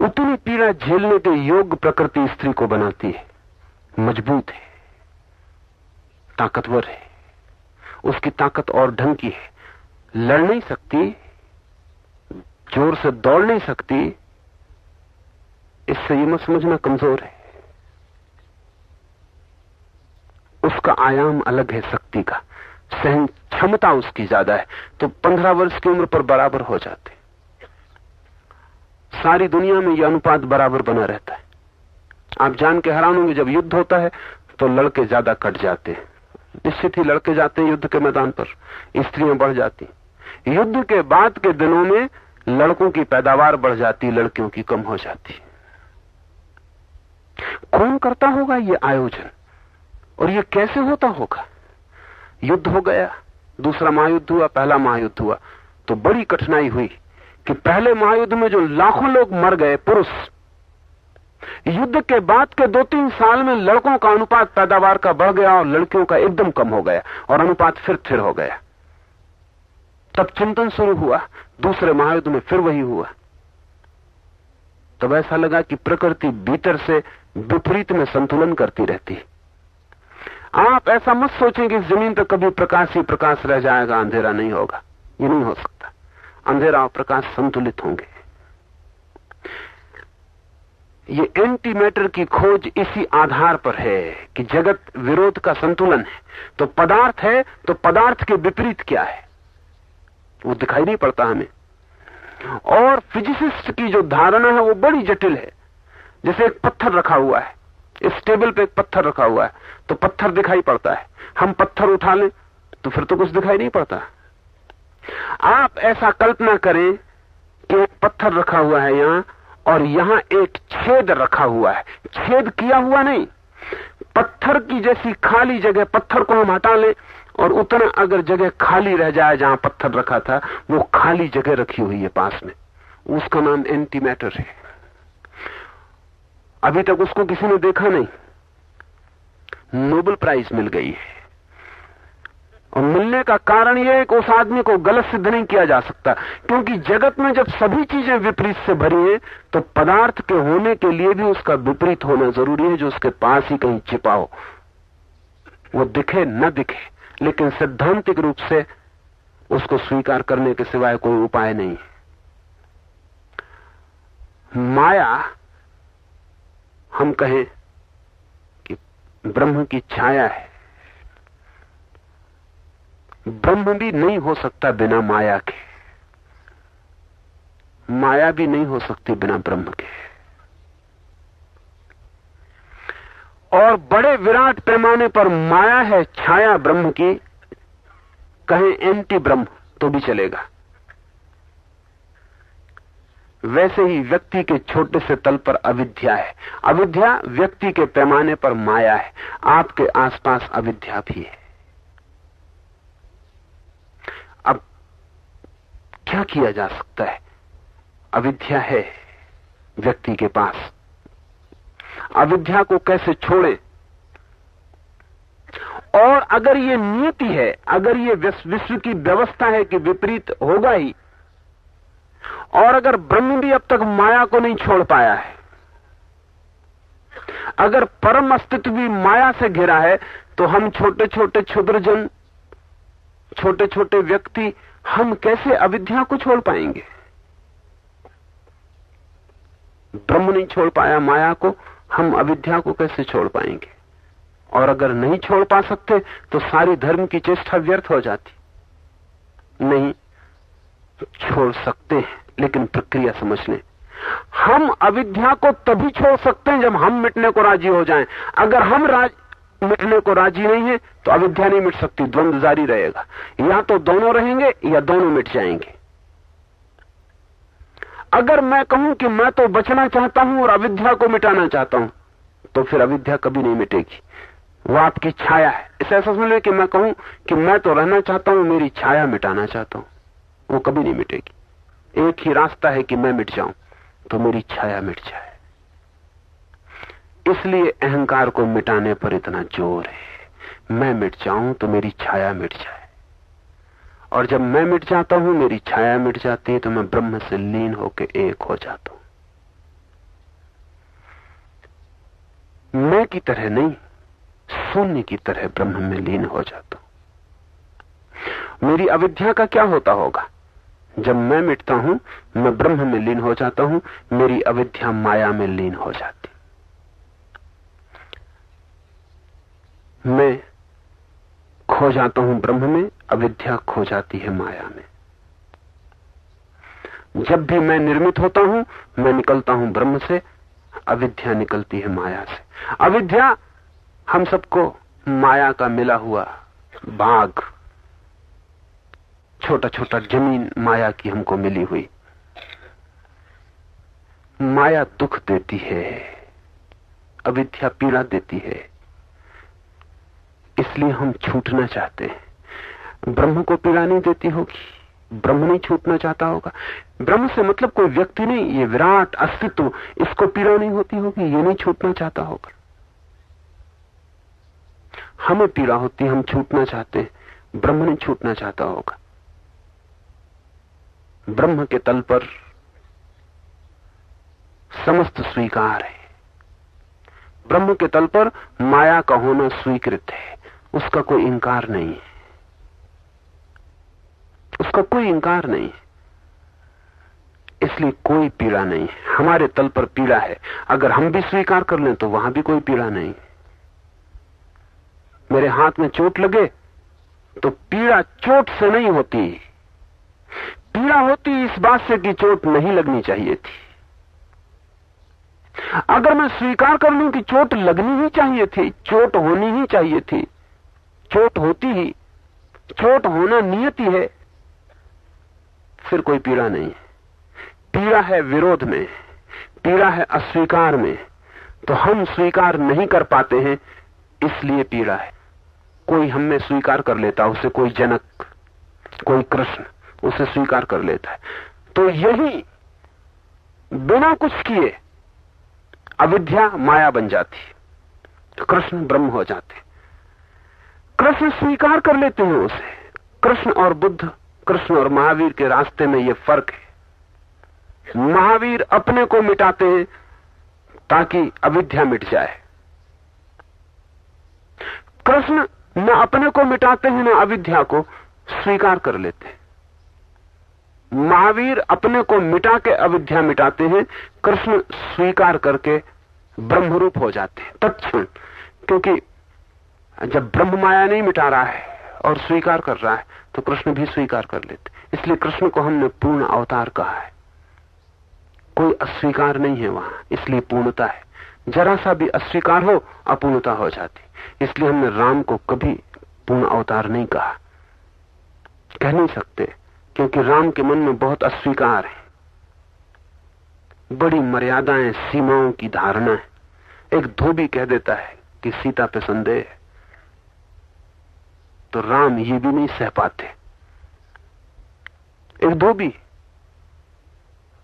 S3: उतनी पीड़ा झेलने के योग्य प्रकृति स्त्री को बनाती है। मज़बूत है। ताकतवर है। उसकी ताकत और ढंग की है। लड़ नहीं सकती। ज़ोर से दौड़ नहीं सकती, इससे ये मत समझना कमज़ोर है। उसका आयाम अलग है शक्ति का। सहन क्षमता उसकी ज़्यादा है तो पंद्रह वर्ष की उम्र पर बराबर हो जाते। सारी दुनिया में यह अनुपात बराबर बना रहता है। आप जान के हैरान होंगे, जब युद्ध होता है तो लड़के ज़्यादा कट जाते हैं। निश्चित ही लड़के जाते हैं युद्ध के मैदान पर, स्त्रियाँ बढ़ जाती युद्ध के बाद के दिनों में लड़कों की पैदावार बढ़ जाती, लड़कियों की कम हो जाती। कौन करता होगा ये आयोजन? और ये कैसे होता होगा? युद्ध हो गया, दूसरा महायुद्ध हुआ, पहला महायुद्ध हुआ। तो बड़ी कठिनाई हुई कि पहले महायुद्ध में जो लाखों लोग मर गए, पुरुष, युद्ध के बाद के दो तीन साल में लड़कों का अनुपात पैदावार का बढ़ गया और लड़कियों का एकदम कम हो गया और अनुपात फिर स्थिर हो गया। तब चिंतन शुरू हुआ दूसरे महायुद्ध में फिर वही हुआ। तब ऐसा लगा कि प्रकृति भीतर से विपरीत में संतुलन करती रहती। आप ऐसा मत सोचें कि ज़मीन पर कभी प्रकाश ही प्रकाश रह जाएगा, अंधेरा नहीं होगा। ये नहीं हो सकता। अंधेरा और प्रकाश संतुलित होंगे। ये एंटी मैटर की खोज इसी आधार पर है कि जगत विरोध का संतुलन है। तो पदार्थ है तो पदार्थ के विपरीत क्या है? वो दिखाई नहीं पड़ता हमें। और फिजिसिस्ट की जो धारणा है, वो बड़ी जटिल है। जैसे एक पत्थर रखा हुआ है। इस टेबल पे एक पत्थर रखा हुआ है। तो पत्थर दिखाई पड़ता है। हम पत्थर उठा लें तो फिर तो कुछ दिखाई नहीं पड़ता। आप ऐसा कल्पना करें कि एक पत्थर रखा हुआ है यहाँ, और यहाँ एक छेद रखा हुआ है। छेद किया हुआ नहीं। पत्थर की जैसी खाली जगह, पत्थर को हम हटा लें और उतना अगर जगह खाली रह जाए जहाँ पत्थर रखा था, वो खाली जगह रखी हुई है पास में। उसका नाम एंटी मैटर है। अभी तक उसको किसी ने देखा नहीं। नोबेल प्राइज मिल गई है। और मिलने का कारण यह है कि उस आदमी को गलत सिद्ध नहीं किया जा सकता। क्योंकि जगत में जब सभी चीज़ें विपरीत से भरी हैं तो पदार्थ के होने के लिए भी उसका विपरीत होना ज़रूरी है, जो उसके पास ही कहीं छिपा हो। वो दिखे, न दिखे। लेकिन सिद्धांतिक रूप से उसको स्वीकार करने के सिवाय कोई उपाय नहीं माया, हम कहें कि ब्रह्म की छाया है। ब्रह्म भी नहीं हो सकता बिना माया के। माया भी नहीं हो सकती बिना ब्रह्म के। और बड़े विराट पैमाने पर माया है, छाया ब्रह्म की। कहें एंटी ब्रह्म तो भी चलेगा। वैसे ही व्यक्ति के छोटे से तल पर अविद्या है। अविद्या व्यक्ति के पैमाने पर माया है। आपके आसपास अविद्या भी है। अब क्या किया जा सकता है? अविद्या है व्यक्ति के पास। अविद्या को कैसे छोड़े? और अगर ये नियति है, अगर ये विश्व की व्यवस्था है कि विपरीत होगा ही, और अगर ब्रह्म भी अब तक माया को नहीं छोड़ पाया है, अगर परम अस्तित्व भी माया से घिरा है तो हम छोटे छोटे क्षुद्रजन छोटे छोटे व्यक्ति, हम कैसे अविद्या को छोड़ पाएँगे? ब्रह्म नहीं छोड़ पाया माया को हम अविद्या को कैसे छोड़ पाएँगे? और अगर नहीं छोड़ पा सकते तो सारी धर्म की चेष्टा व्यर्थ हो जाती। नहीं छोड़ सकते हैं, लेकिन प्रक्रिया समझ लें। हम अविद्या को तभी छोड़ सकते हैं जब हम मिटने को राज़ी हो जाएँ। अगर हम राज, मिटने को राज़ी नहीं है तो अविद्या नहीं मिट सकती, द्वंद्व जारी रहेगा। या तो दोनों रहेंगे, या दोनों मिट जाएँगे। अगर मैं कहूँ कि मैं तो बचना चाहता हूँ और अविद्या को मिटाना चाहता हूँ तो फिर अविद्या कभी नहीं मिटेगी। वो आपकी छाया है। इसे ऐसा समझ लें कि मैं कहूँ कि मैं तो रहना चाहता हूँ, मेरी छाया मिटाना चाहता हूँ। वो कभी नहीं मिटेगी। एक ही रास्ता है कि मैं मिट जाऊँ तो मेरी छाया मिट जाए। इसलिए अहंकार को मिटाने पर इतना ज़ोर है। मैं मिट जाऊँ तो मेरी छाया मिट जाए। और जब मैं मिट जाता हूँ, मेरी छाया मिट जाती है तो मैं ब्रह्म से लीन होकर एक हो जाता हूँ। मैं की तरह नहीं, शून्य की तरह ब्रह्म में लीन हो जाता हूँ। मेरी अविद्या का क्या होता होगा? जब मैं मिटता हूँ, मैं ब्रह्म में लीन हो जाता हूँ, मेरी अविद्या माया में लीन हो जाती मैं खो जाता हूँ ब्रह्म में अविद्या खो जाती है माया में। जब भी मैं निर्मित होता हूँ, मैं निकलता हूँ ब्रह्म से, अविद्या निकलती है माया से। अविद्या हम सबको माया का मिला हुआ बाघ छोटा छोटा ज़मीन माया की हमको मिली हुई। माया दुख देती है, अविद्या पीड़ा देती है, इसलिए हम छूटना चाहते हैं। ब्रह्म को पीड़ा नहीं देती होगी। ब्रह्म नहीं छूटना चाहता होगा। ब्रह्म से मतलब कोई व्यक्ति नहीं, ये विराट अस्तित्व, इसको पीड़ा नहीं होती होगी, ये नहीं छूटना चाहता होगा। हमें पीड़ा होती, हम छूटना चाहते हैं। ब्रह्म नहीं छूटना चाहता होगा। ब्रह्म के तल पर समस्त स्वीकार है। ब्रह्म के तल पर माया का होना स्वीकृत है। उसका कोई इंकार नहीं है। उसका कोई इंकार नहीं। इसलिए कोई पीड़ा नहीं। हमारे तल पर पीड़ा है। अगर हम भी स्वीकार कर लें तो वहाँ भी कोई पीड़ा नहीं। मेरे हाथ में चोट लगे तो पीड़ा चोट से नहीं होती। पीड़ा होती इस बात से कि चोट नहीं लगनी चाहिए थी। अगर मैं स्वीकार कर लूँ कि चोट लगनी ही चाहिए थी, चोट होनी ही चाहिए थी। चोट होती ही, चोट होना नियति है। फिर कोई पीड़ा नहीं। पीड़ा है विरोध में, पीड़ा है अस्वीकार में। तो हम स्वीकार नहीं कर पाते हैं, इसलिए पीड़ा है। कोई हम स्वीकार कर लेता, उसे कोई जनक, कोई कृष्ण, उसे स्वीकार कर लेता है। तो यही बिना कुछ किए अविद्या माया बन जाती तो कृष्ण ब्रह्म हो जाते कृष्ण स्वीकार कर लेते हैं उसे। कृष्ण और बुद्ध कृष्ण और महावीर के रास्ते में यह फ़र्क है। महावीर अपने को मिटाते हैं ताकि अविद्या मिट जाए। कृष्ण न अपने को मिटाते हैं, न अविद्या को स्वीकार कर लेते हैं। महावीर अपने को मिटा के अविद्या मिटाते हैं, कृष्ण स्वीकार करके ब्रह्मरूप हो जाते हैं, तत्क्षण। क्योंकि जब ब्रह्म माया नहीं मिटा रहा है और स्वीकार कर रहा है तो कृष्ण भी स्वीकार कर लेते। इसलिए कृष्ण को हमने पूर्ण अवतार कहा है। कोई अस्वीकार नहीं है वहाँ, इसलिए पूर्णता है। जरा सा भी अस्वीकार हो, अपूर्णता हो जाती। इसलिए हमने राम को कभी पूर्ण अवतार नहीं कहा। कह नहीं सकते, क्योंकि राम के मन में बहुत अस्वीकार है। बड़ी मर्यादाएँ, सीमाओं की धारणा है। एक धोबी कह देता है कि सीता पे संदेह है। तो राम ये भी नहीं सह पाते। एक धोबी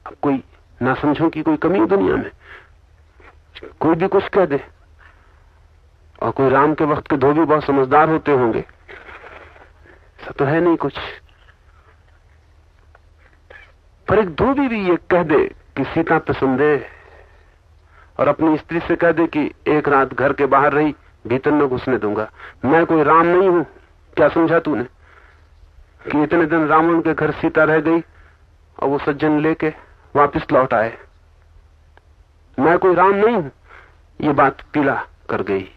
S3: अब कोई ना समझो की कोई कमी है दुनिया में। कोई भी कुछ कह दे। और कोई राम के वक्त के धोबी बहुत समझदार होते होंगे। ऐसा तो है नहीं कुछ। पर एक धोबी भी ये कह दे कि सीता पे संदेह और अपनी स्त्री से कह दे कि एक रात घर के बाहर रही, भीतर न घुसने दूँगा। मैं कोई राम नहीं हूँ। क्या समझा तूने? कि इतने दिन रावण के घर सीता रह गई और वो सज्जन लेके वापस लौट आए। मैं कोई राम नहीं हूँ। ये बात पीला कर गई।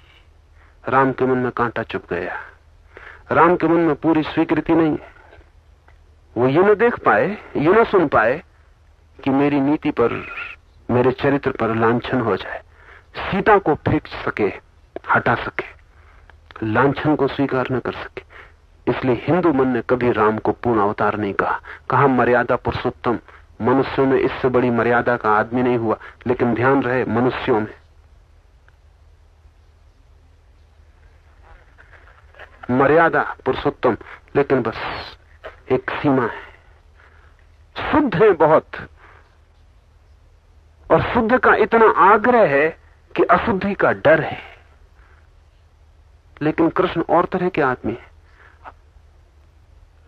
S3: राम के मन में कांटा चुप गया। राम के मन में पूरी स्वीकृति नहीं है। वो ये न देख पाए, ये न सुन पाए कि मेरी नीति पर, मेरे चरित्र पर लांछन हो जाए। सीता को फेंक सके, हटा सके। लांछन को स्वीकार न कर सके। इसलिए हिंदू मन ने कभी राम को पूर्ण अवतार नहीं कहा। कहा, मर्यादा पुरुषोत्तम, मनुष्यों में इससे बड़ी मर्यादा का आदमी नहीं हुआ, लेकिन ध्यान रहे, मनुष्यों में। मर्यादा पुरुषोत्तम, लेकिन बस एक सीमा है। शुद्ध है बहुत, और शुद्ध का इतना आग्रह है कि अशुद्धि का डर है। लेकिन कृष्ण और तरह के आदमी है।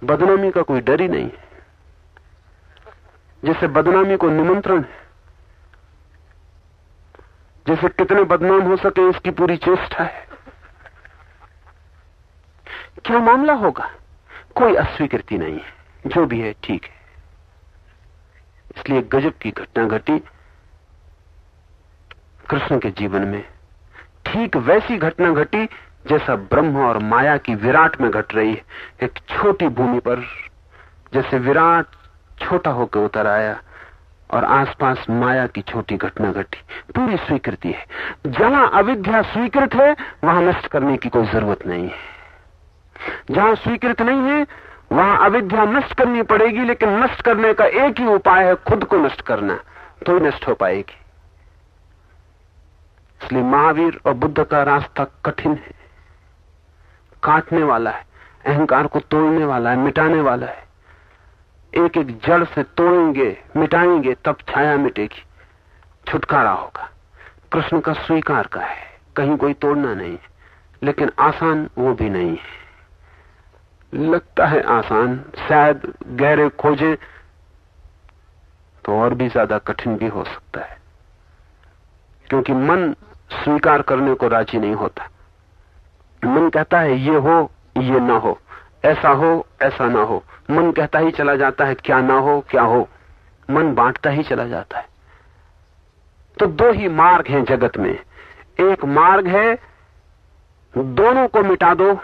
S3: बदनामी का कोई डर ही नहीं है। जैसे बदनामी को निमंत्रण है, जैसे कितने बदनाम हो सके इसकी पूरी चेष्टा है। क्या मामला होगा? कोई अस्वीकृति नहीं है, जो भी है ठीक है। इसलिए गजब की घटना घटी। कृष्ण के जीवन में ठीक वैसी घटना घटी जैसा ब्रह्म और माया की विराट में घट रही है। एक छोटी भूमि पर जैसे विराट छोटा होकर उतर आया और आसपास माया की छोटी घटना घटी। पूरी स्वीकृति है। जहाँ अविद्या स्वीकृत है, वहाँ नष्ट करने की कोई ज़रूरत नहीं है। जहाँ स्वीकृत नहीं है, वहाँ अविद्या नष्ट करनी पड़ेगी, लेकिन नष्ट करने का एक ही उपाय है, खुद को नष्ट करना। तो ही नष्ट हो पाएगी। इसलिए महावीर और बुद्ध का रास्ता कठिन है। काटने वाला है, अहंकार को तोड़ने वाला है, मिटाने वाला है। एक एक जड़ से तोड़ेंगे, मिटाएँगे, तब छाया मिटेगी। छुटकारा होगा। कृष्ण का स्वीकार का है, कहीं कोई तोड़ना नहीं है, लेकिन आसान वो भी नहीं है। लगता है आसान, शायद गहरे खोजे तो और भी ज़्यादा कठिन भी हो सकता है। क्योंकि मन स्वीकार करने को राज़ी नहीं होता। मन कहता है, ये हो, ये ना हो। ऐसा हो, ऐसा ना हो। मन कहता ही चला जाता है, क्या ना हो, क्या हो? मन बांटता ही चला जाता है। तो दो ही मार्ग हैं जगत में। एक मार्ग है, दोनों को मिटा दो,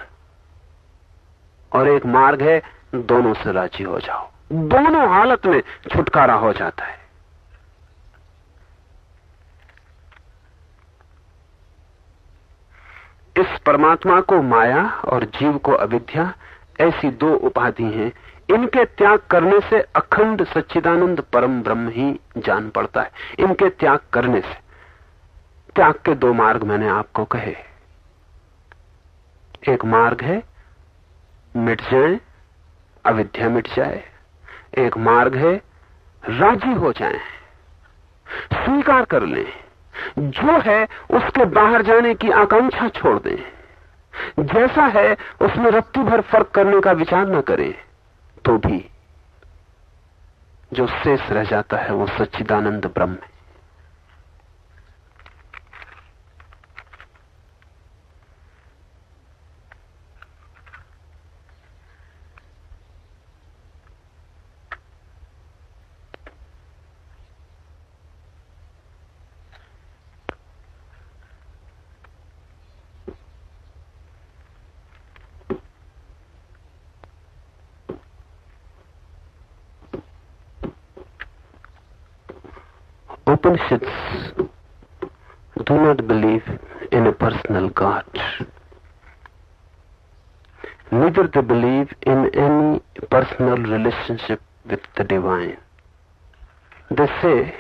S3: और एक मार्ग है, दोनों से राज़ी हो जाओ। दोनों हालत में छुटकारा हो जाता है। इस परमात्मा को माया और जीव को अविद्या ऐसी दो उपाधि हैं। इनके त्याग करने से अखंड सच्चिदानंद परम ब्रह्म ही जान पड़ता है। इनके त्याग करने से। त्याग के दो मार्ग मैंने आपको कहे। एक मार्ग है, मिट जाए, अविद्या मिट जाए। एक मार्ग है, राज़ी हो जाए। स्वीकार कर लें। जो है उसके बाहर जाने की आकांक्षा छोड़ दें। जैसा है उसमें रत्ती भर फ़र्क करने का विचार ना करें तो भी जो शेष रह जाता है वो सच्चिदानंद ब्रह्म है। Upanishads do not believe in a personal God. Neither they believe in any personal relationship with the divine. They say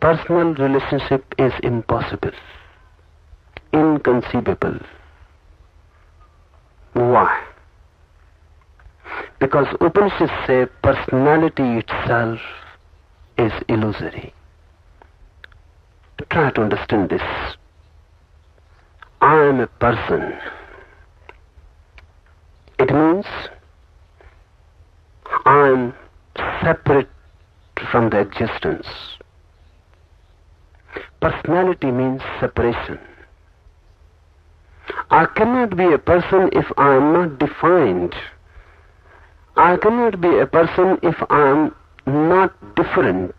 S3: personal relationship is impossible, inconceivable. Why? Because Upanishads say personality itself is illusory. Try to understand this. I am a person. It means I am separate from the existence. Personality means separation. I cannot be a person if I am not defined. I cannot be a person if I am not different.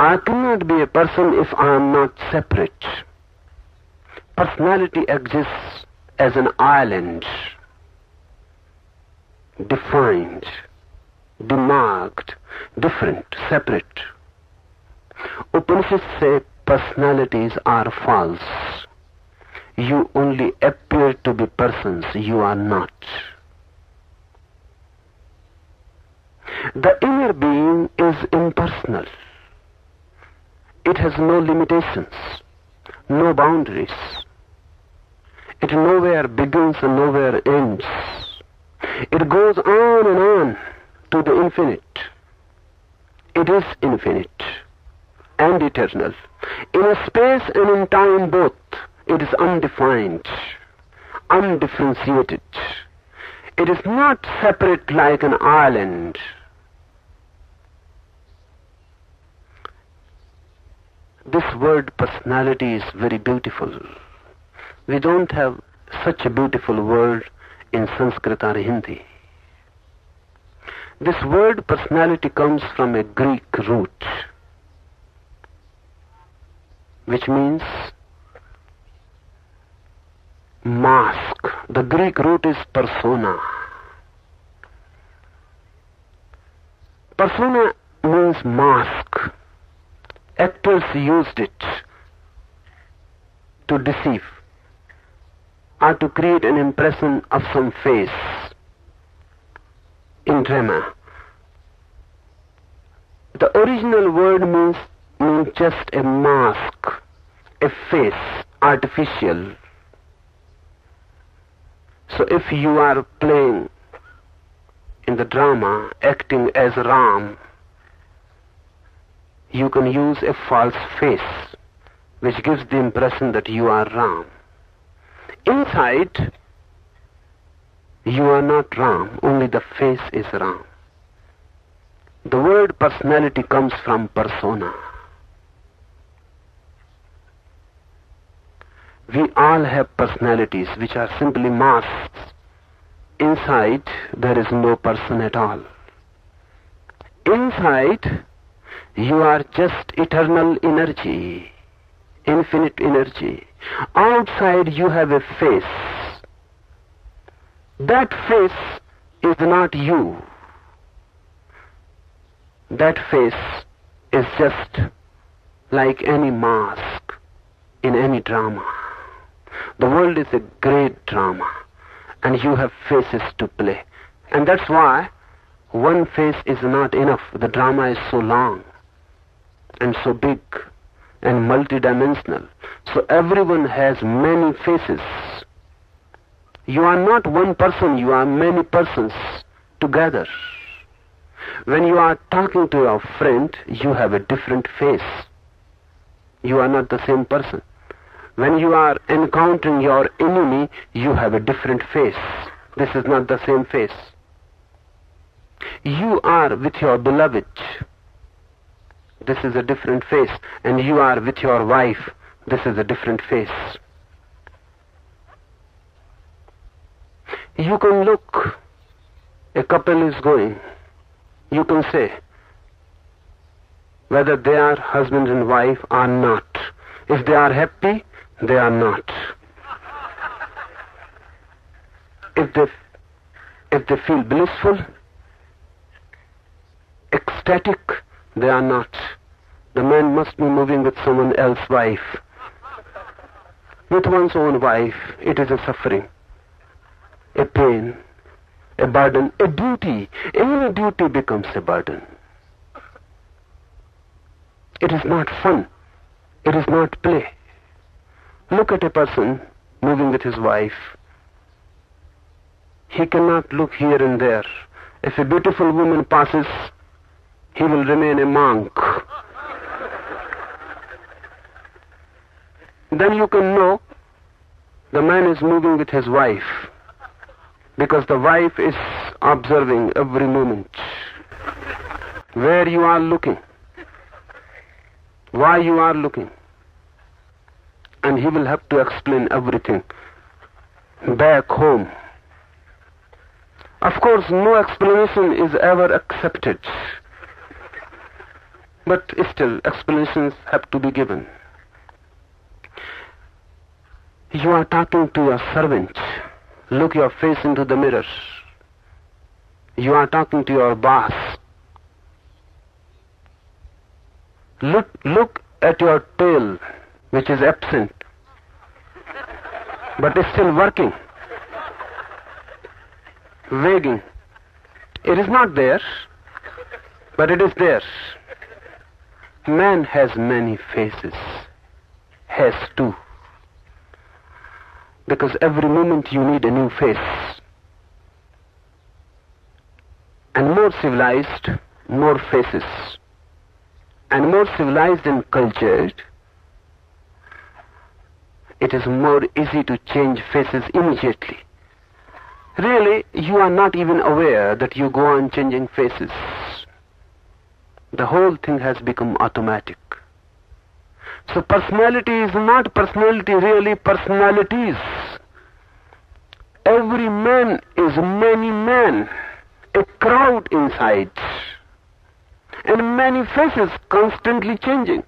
S3: I cannot be a person if I am not separate. Personality exists as an island, defined, demarked, different, separate. Upanishads say personalities are false. You only appear to be persons, you are not. The inner being is impersonal. It has no limitations, no boundaries. It nowhere begins and nowhere ends. It goes on and on to the infinite. It is infinite. and eternal. In space and in time both, it is undefined, undifferentiated. It is not separate like an island. This word personality is very beautiful. We don't have such a beautiful word in Sanskrit or Hindi. This word personality comes from a Greek root, which means mask. The Greek root is persona. Persona means mask. Actors used it to deceive or to create an impression of some face in drama. The original word means, means just a mask, a face, artificial. So if you are playing in the drama, acting as Ram, you can use a false face, which gives the impression that you are Ram. Inside, you are not Ram, only the face is Ram. The word personality comes from persona. We all have personalities which are simply masks. Inside, there is no person at all. Inside, you are just eternal energy, infinite energy. Outside, you have a face. That face is not you. That face is just like any mask in any drama. The world is a great drama, and you have faces to play. And that's why one face is not enough. The drama is so long and so big and multidimensional. So everyone has many faces. You are not one person, you are many persons together. When you are talking to your friend, you have a different face. You are not the same person. When you are encountering your enemy, you have a different face. This is not the same face. You are with your beloved. This is a different face. And you are with your wife. This is a different face. You can look. A couple is going. You can say whether they are husband and wife or not. If they are happy, they are not. If they, if they feel blissful, ecstatic, they are not. The man must be moving with someone else's wife. With one's own wife, it is a suffering, a pain, a burden, a duty. Any duty becomes a burden. It is not fun. It is not play. Look at a person moving with his wife. He cannot look here and there. If a beautiful woman passes, he will remain a monk. then you can know the man is moving with his wife because the wife is observing every moment where you are looking, why you are looking, and he will have to explain everything back home. Of course, no explanation is ever accepted, but still, explanations have to be given. You are talking to your servant. Look your face into the mirror. You are talking to your boss. Look, look at your tail, which is absent, but is still working, wagging. It is not there, but it is there. Man has many faces, has two because every moment you need a new face. And more civilized, more faces. and more civilized and cultured, it is more easy to change faces immediately. Really, you are not even aware that you go on changing faces. The whole thing has become automatic. So personality is not personality, really personalities. Every man is many men, a crowd inside, and many faces constantly changing,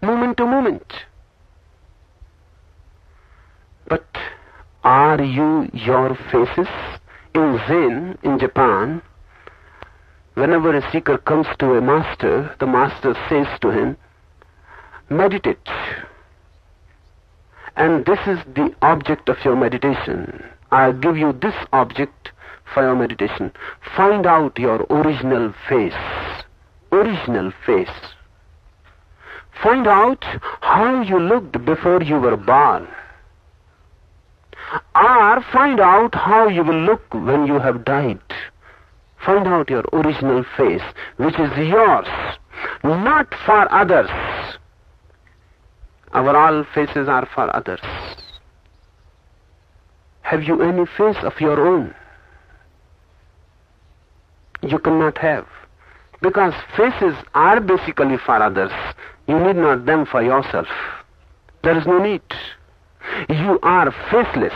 S3: moment to moment. But are you your faces? In Zen, in Japan, whenever a seeker comes to a master, the master says to him, meditate. And this is the object of your meditation. I'll give you this object for your meditation. Find out your original face. Original face. Find out how you looked before you were born or find out how you will look when you have died. Find out your original face, which is yours, not for others. Our all faces are for others. Have you any face of your own? You cannot have. Because faces are basically for others. You need not them for yourself. There is no need you are faceless.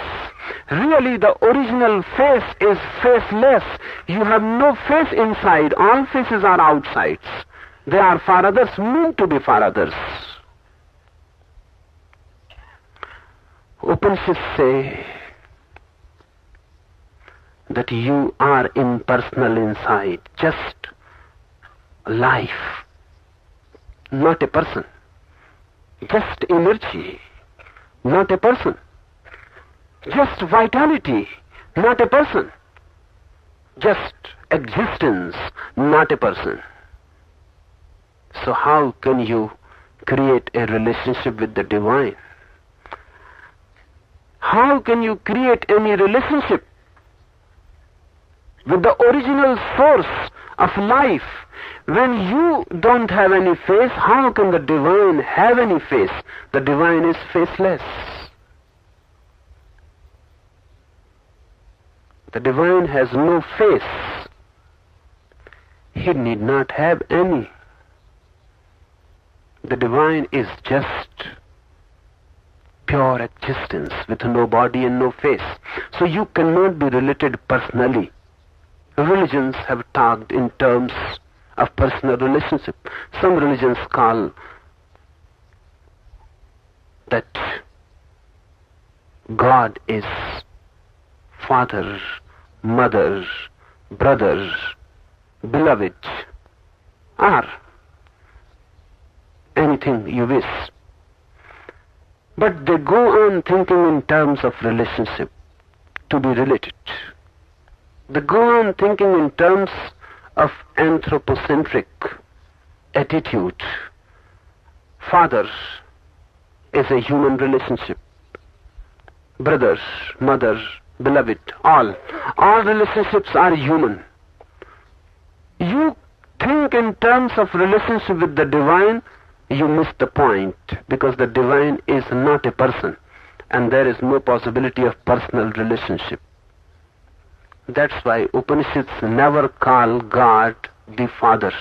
S3: Really, the original face is faceless. You have no face inside. All faces are outsides. They are for others, meant to be for others. Upanishads say that you are impersonal inside, just life, not a person, just energy not a person. Just vitality, not a person. Just existence, not a person. So how can you create a relationship with the divine? How can you create any relationship with the original source of life when you don't have any face, how can the divine have any face? The divine is faceless. The divine has no face. He need not have any. The divine is just pure existence with no body and no face. So you cannot be related personally. Religions have talked in terms of personal relationship. Some religions call that God is father, mother, brothers, beloved, or anything you wish. But they go on thinking in terms of relationship, to be related. They go on thinking in terms of anthropocentric attitude. Father is a human relationship. Brothers, mothers, beloved, all. All relationships are human. You think in terms of relationship with the divine, you miss the point because the divine is not a person and there is no possibility of personal relationship. That's why Upanishads never call God the Father.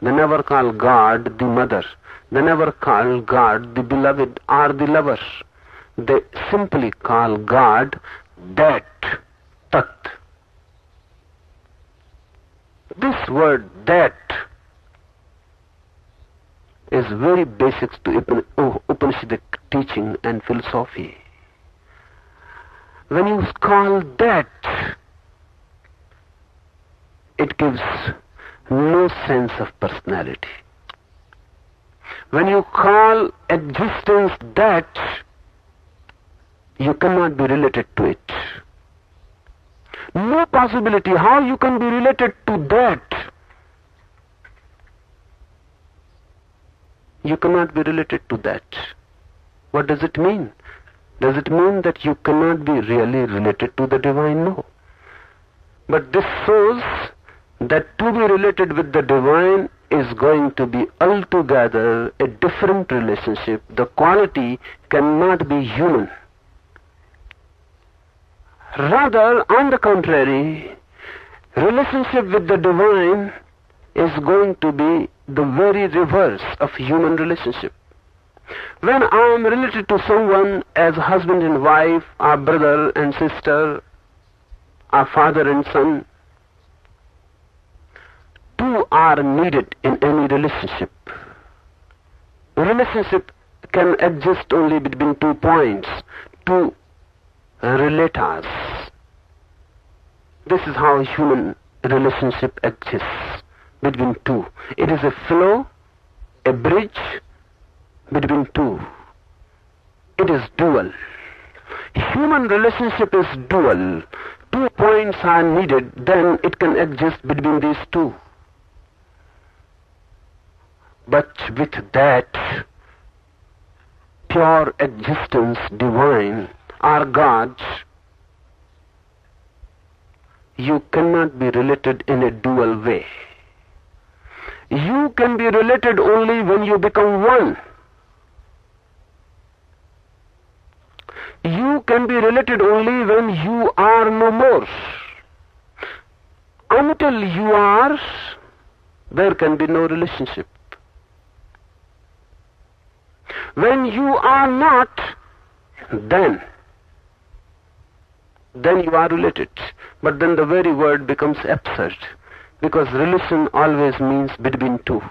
S3: They never call God the Mother. They never call God the Beloved or the Lover. They simply call God that, Tat. This word that is very basic to uh, Upanishadic teaching and philosophy. When you call that it gives no sense of personality. When you call existence that, you cannot be related to it. No possibility how you can be related to that. You cannot be related to that. What does it mean? Does it mean that you cannot be really related to the divine? No. But this shows that to be related with the divine is going to be altogether a different relationship. The quality cannot be human. Rather, on the contrary, relationship with the divine is going to be the very reverse of human relationship. When I am related to someone as husband and wife, our brother and sister, our father and son, two are needed in any relationship. Relationship can exist only between two points, two relators. This is how human relationship exists between two. It is a flow, a bridge between two. It is dual. Human relationship is dual. Two points are needed, then it can exist between these two. But with that pure existence, divine, or God, you cannot be related in a dual way. You can be related only when you become one. You can be related only when you are no more. Until you are, there can be no relationship. When you are not, then then you are related. But then the very word becomes absurd because relation always means between two.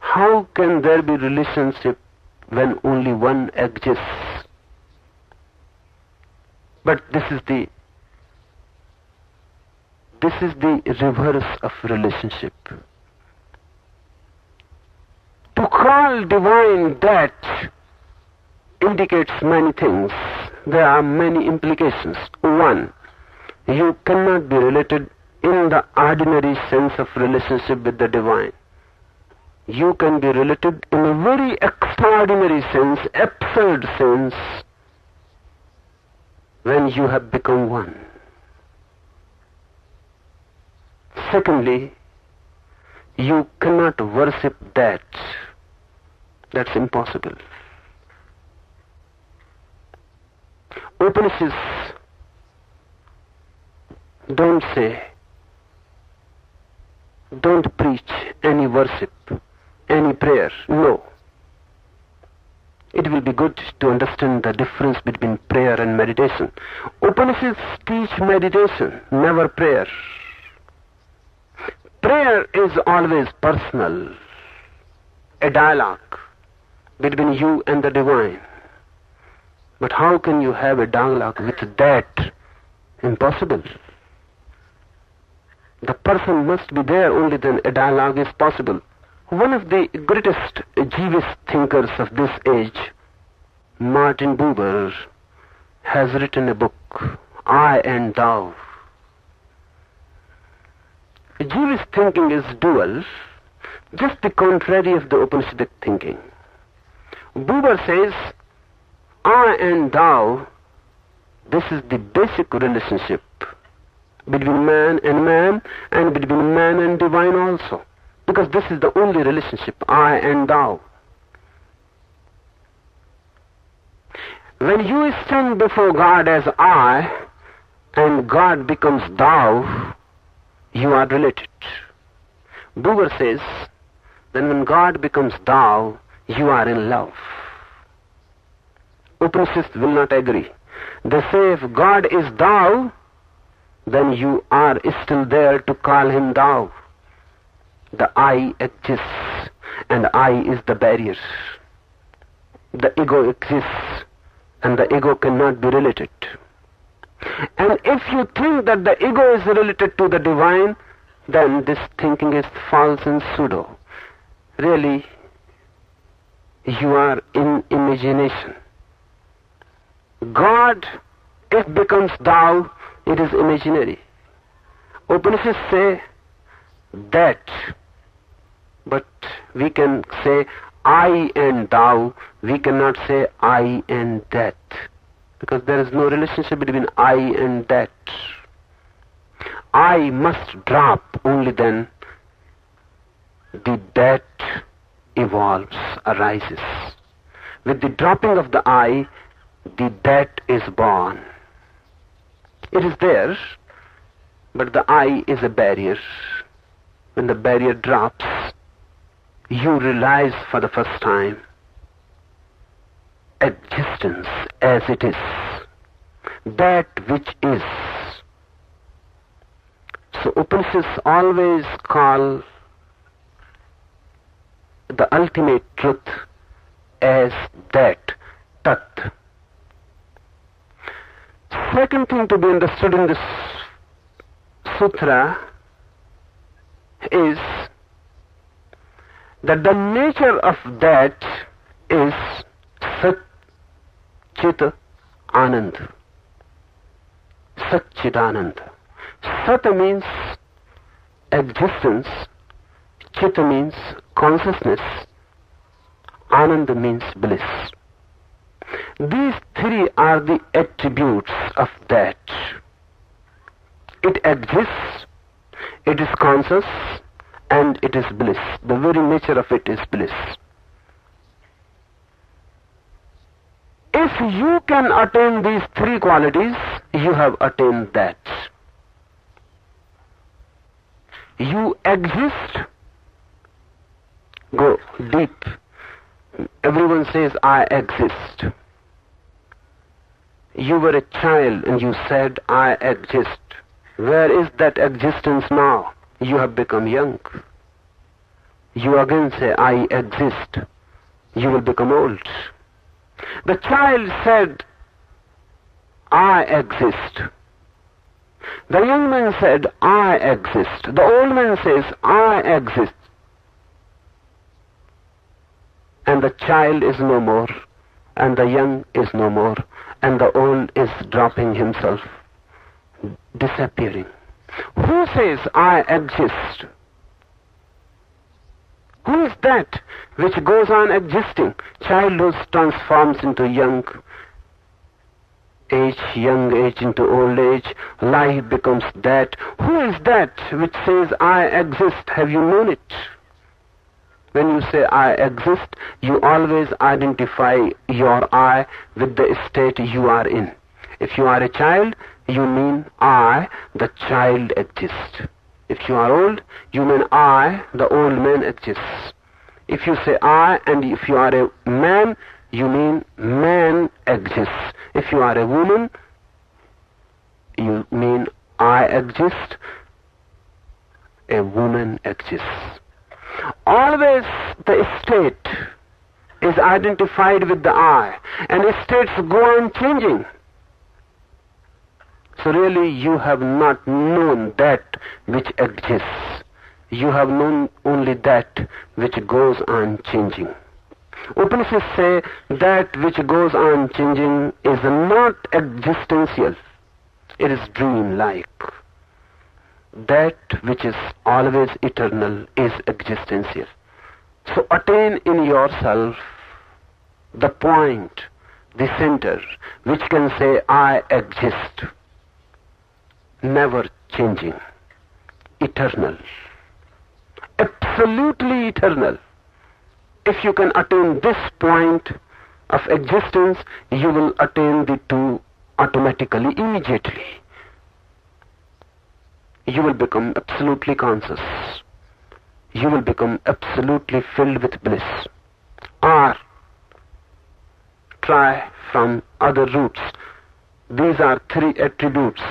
S3: How can there be relationship when only one exists? But this is the this is the reverse of relationship. To call divine that indicates many things. There are many implications. One, you cannot be related in the ordinary sense of relationship with the divine. You can be related in a very extraordinary sense, absurd sense, when you have become one. Secondly, you cannot worship that. That's impossible. Upanishads don't say, don't preach any worship, any prayer. No. It will be good to understand the difference between prayer and meditation. Upanishads teach meditation, never prayer. Prayer is always personal, a dialogue between you and the divine. But how can you have a dialogue with that? Impossible. The person must be there, only then a dialogue is possible. One of the greatest Jewish thinkers of this age, Martin Buber, has written a book, I and Thou. Jewish thinking is dual, just the contrary of the Upanishadic thinking. Buber says, I and thou, this is the basic relationship between man and man and between man and divine also. Because this is the only relationship, I and thou. When you stand before God as I and God becomes thou, you are related. Buber says, then when God becomes thou, you are in love. Upanishads will not agree. They say if God is thou, then you are still there to call him thou. The I exists, and I is the barrier. The ego exists, and the ego cannot be related. And if you think that the ego is related to the divine, then this thinking is false and pseudo. Really, you are in imagination. God, if becomes thou, it is imaginary. Upanishads say that, but we can say I and thou, we cannot say I and that, because there is no relationship between I and that. I must drop only then the that evolves, arises. With the dropping of the I, the that is born. It is there, but the I is a barrier. When the barrier drops, you realize for the first time existence as it is, that which is. So Upanishads always call the ultimate truth as that, tat. Second thing to be understood in this sutra is that the nature of that is Sat Anand. Satchidanand. Sat means existence, Chit means consciousness, Anand means bliss. These three are the attributes of that. It exists, it is conscious, and it is bliss. The very nature of it is bliss. If you can attain these three qualities, you have attained that. You exist, go deep. Everyone says, I exist. You were a child and you said, I exist. Where is that existence now? You have become young. You again say, I exist. You will become old. The child said, I exist. The young man said, I exist. The old man says, I exist. And the child is no more, and the young is no more, and the old is dropping himself, disappearing. Who says, I exist? Who is that which goes on existing? Childhood transforms into young age, young age into old age. Life becomes that. Who is that which says, I exist? Have you known it? When you say I exist, you always identify your I with the state you are in. If you are a child, you mean I, the child exists. If you are old, you mean I, the old man exists. If you say I and if you are a man, you mean man exists. If you are a woman, you mean I exist, a woman exists. Always the state is identified with the I, and states go on changing. So really you have not known that which exists. You have known only that which goes on changing. Upanishads say that which goes on changing is not existential. It is dream-like. That which is always eternal is existential. So attain in yourself the point, the center, which can say, I exist never changing, eternal, absolutely eternal. If you can attain this point of existence, you will attain the two automatically, immediately. You will become absolutely conscious. You will become absolutely filled with bliss. Or try from other roots. These are three attributes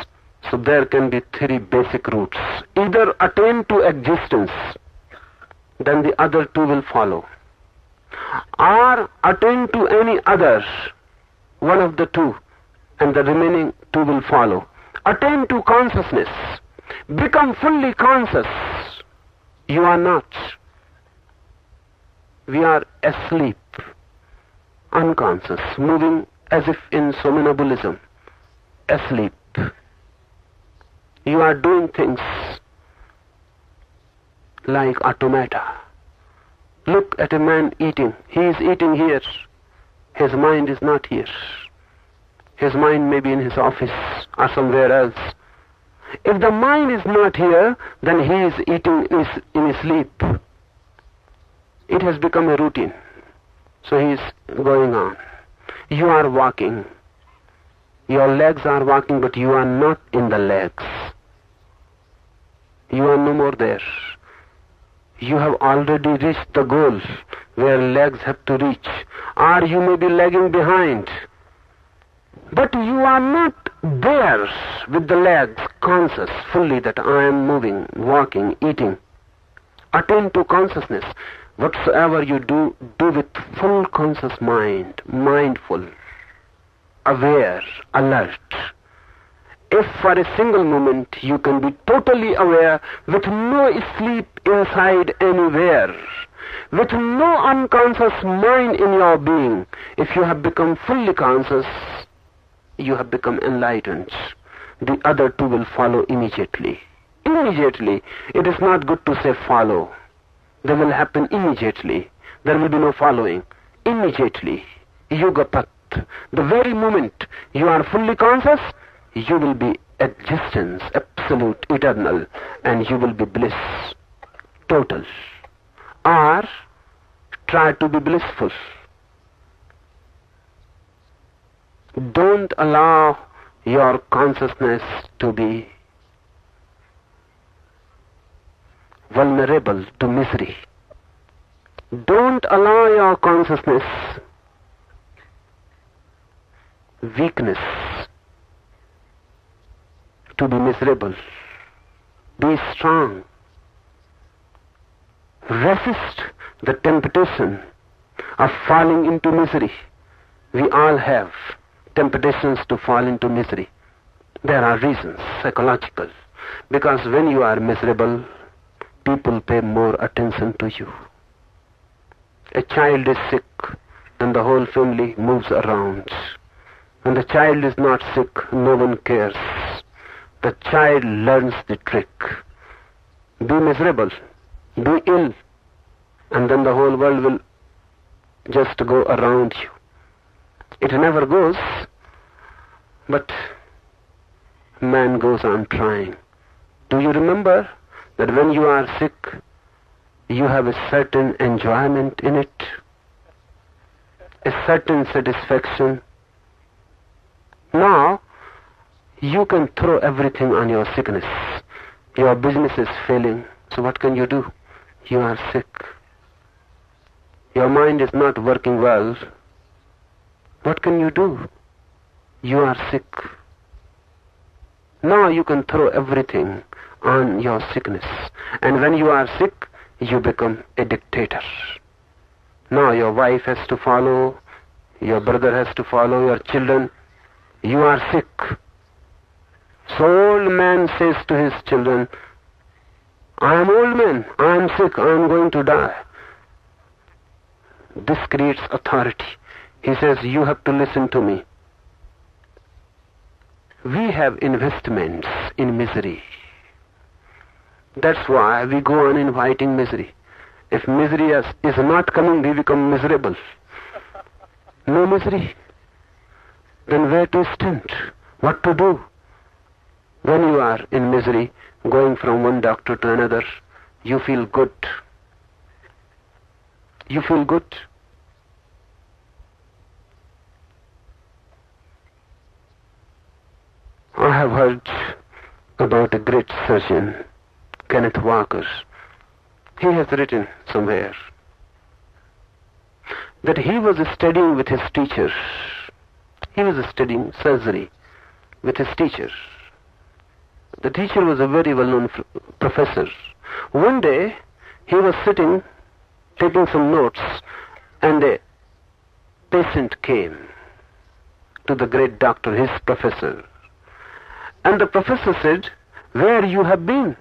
S3: so there can be three basic routes. Either attain to existence, then the other two will follow. Or attain to any other, one of the two, and the remaining two will follow. Attain to consciousness. Become fully conscious. You are not. We are asleep, unconscious, moving as if in somnambulism, asleep you are doing things like automata. Look at a man eating. He is eating here. His mind is not here. His mind may be in his office or somewhere else. If the mind is not here, then he is eating in his, in sleep. It has become a routine. So he is going on. You are walking. Your legs are walking, but you are not in the legs. You are no more there. You have already reached the goal where legs have to reach, or you may be lagging behind. But you are not there with the legs conscious fully that I am moving, walking, eating. Attain to consciousness. Whatsoever you do, do with full conscious mind, mindful, aware, alert. If for a single moment you can be totally aware with no sleep inside anywhere, with no unconscious mind in your being, if you have become fully conscious, you have become enlightened. The other two will follow immediately. Immediately. It is not good to say follow. They will happen immediately. There will be no following. Immediately. Yugapat. The very moment you are fully conscious, you will be existence, absolute, eternal, and you will be bliss, total. Or try to be blissful. Don't allow your consciousness to be vulnerable to misery. Don't allow your consciousness weakness to be miserable. Be strong. Resist the temptation of falling into misery. We all have temptations to fall into misery. There are reasons, psychological. Because when you are miserable, people pay more attention to you. A child is sick, and the whole family moves around. When the child is not sick, no one cares. The child learns the trick. Be miserable, be ill, and then the whole world will just go around you. It never goes, but man goes on trying. Do you remember that when you are sick, you have a certain enjoyment in it, a certain satisfaction? Now, you can throw everything on your sickness. Your business is failing, so what can you do? You are sick. Your mind is not working well. What can you do? You are sick. Now you can throw everything on your sickness. And when you are sick, you become a dictator. Now your wife has to follow, your brother has to follow, your children. You are sick. So old man says to his children, I am old man, I am sick, I am going to die. This creates authority. He says, You have to listen to me. We have investments in misery. That's why we go on inviting misery. If misery is, is not coming, we become miserable. No misery. Then where to stand? What to do? When you are in misery, going from one doctor to another, you feel good. You feel good. I have heard about a great surgeon, Kenneth Walker. He has written somewhere that he was studying with his teacher. He was studying surgery with his teacher. The teacher was a very well-known professor. One day, he was sitting, taking some notes, and a patient came to the great doctor, his professor. And the professor said, Where you have been?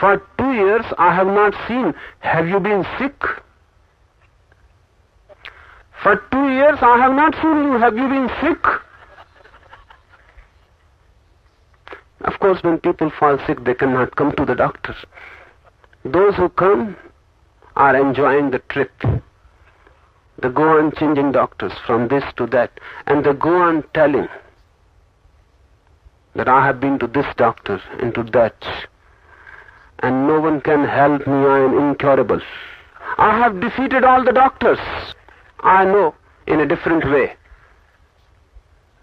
S3: For two years I have not seen. Have you been sick? For two years I have not seen you. Have you been sick? Of course, when people fall sick, they cannot come to the doctor. Those who come are enjoying the trip. They go on changing doctors from this to that, and they go on telling that I have been to this doctor and to that, and no one can help me, I am incurable. I have defeated all the doctors. I know in a different way.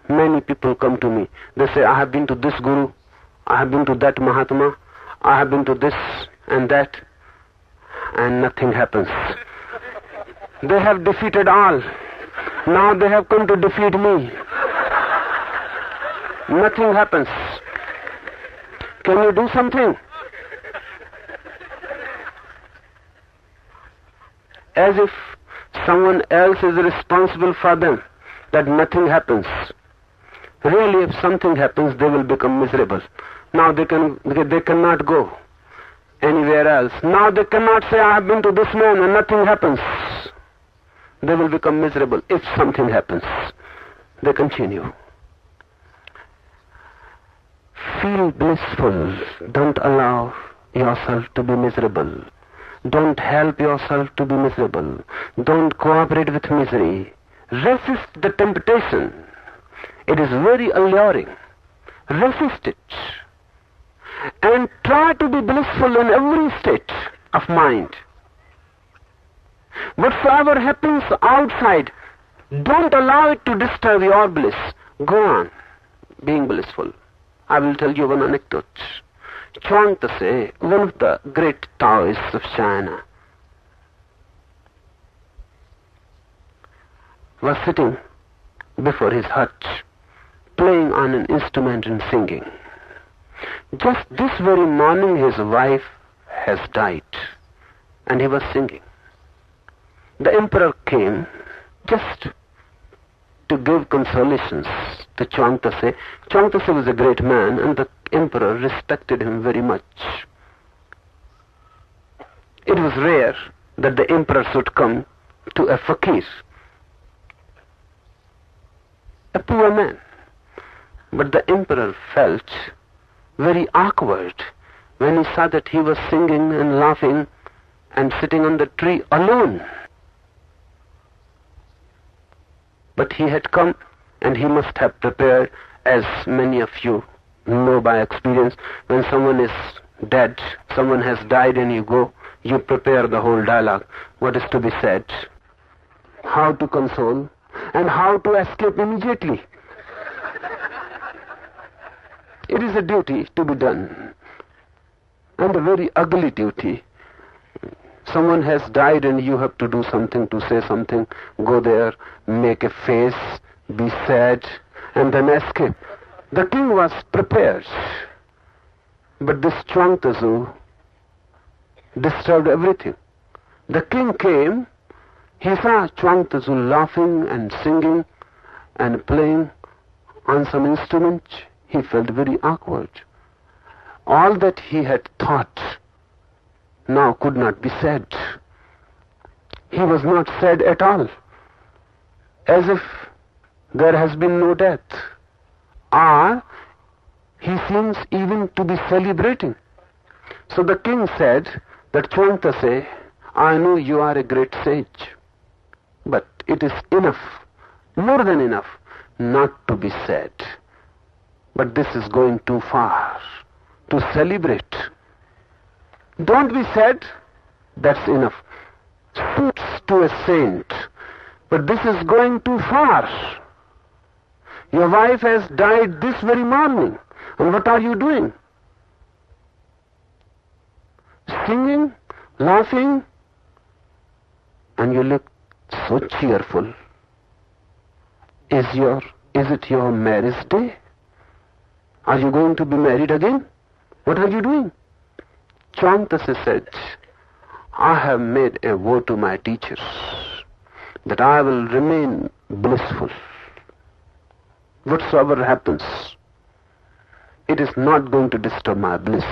S3: Many people come to me. They say, I have been to this guru, I have been to that Mahatma, I have been to this and that, and nothing happens. They have defeated all. Now they have come to defeat me. Nothing happens. Can you do something? As if someone else is responsible for them, that nothing happens. Really, if something happens, they will become miserable. Now they can they cannot go anywhere else. Now they cannot say, I have been to this man and nothing happens. They will become miserable if something happens. They continue. Feel blissful. Don't allow yourself to be miserable. Don't help yourself to be miserable. Don't cooperate with misery. Resist the temptation. It is very alluring. Resist it. And try to be blissful in every state of mind. Whatsoever happens outside, don't allow it to disturb your bliss. Go on being blissful. I will tell you one anecdote. Chuang Tse, one of the great Taoists of China, was sitting before his hut, playing on an instrument and singing. Just this very morning his wife has died, and he was singing. The emperor came just to give consolations to Chuang Tse. Chuang Tse was a great man, and the emperor respected him very much. It was rare that the emperor should come to a fakir, a poor man. But the emperor felt very awkward when he saw that he was singing and laughing and sitting on the tree alone. But he had come and he must have prepared, as many of you know by experience, when someone is dead, someone has died and you go, you prepare the whole dialogue. What is to be said, how to console, and how to escape immediately. It is a duty to be done, and a very ugly duty. Someone has died and you have to do something, to say something, go there, make a face, be sad, and then escape. The king was prepared, but this Chuang Tzu disturbed everything. The king came, he saw Chuang Tzu laughing and singing and playing on some instrument. He felt very awkward. All that he had thought now could not be said. He was not sad at all, as if there has been no death. Or he seems even to be celebrating. So the king said that Chuang Tse, I know you are a great sage, but it is enough, more than enough, not to be said. But this is going too far to celebrate. Don't be sad, that's enough. Suits to a saint, but this is going too far. Your wife has died this very morning, and what are you doing? Singing, laughing, and you look so cheerful. Is your is it your marriage day? Are you going to be married again? What are you doing? Chuang said, I have made a vow to my teachers that I will remain blissful. Whatsoever happens, it is not going to disturb my bliss.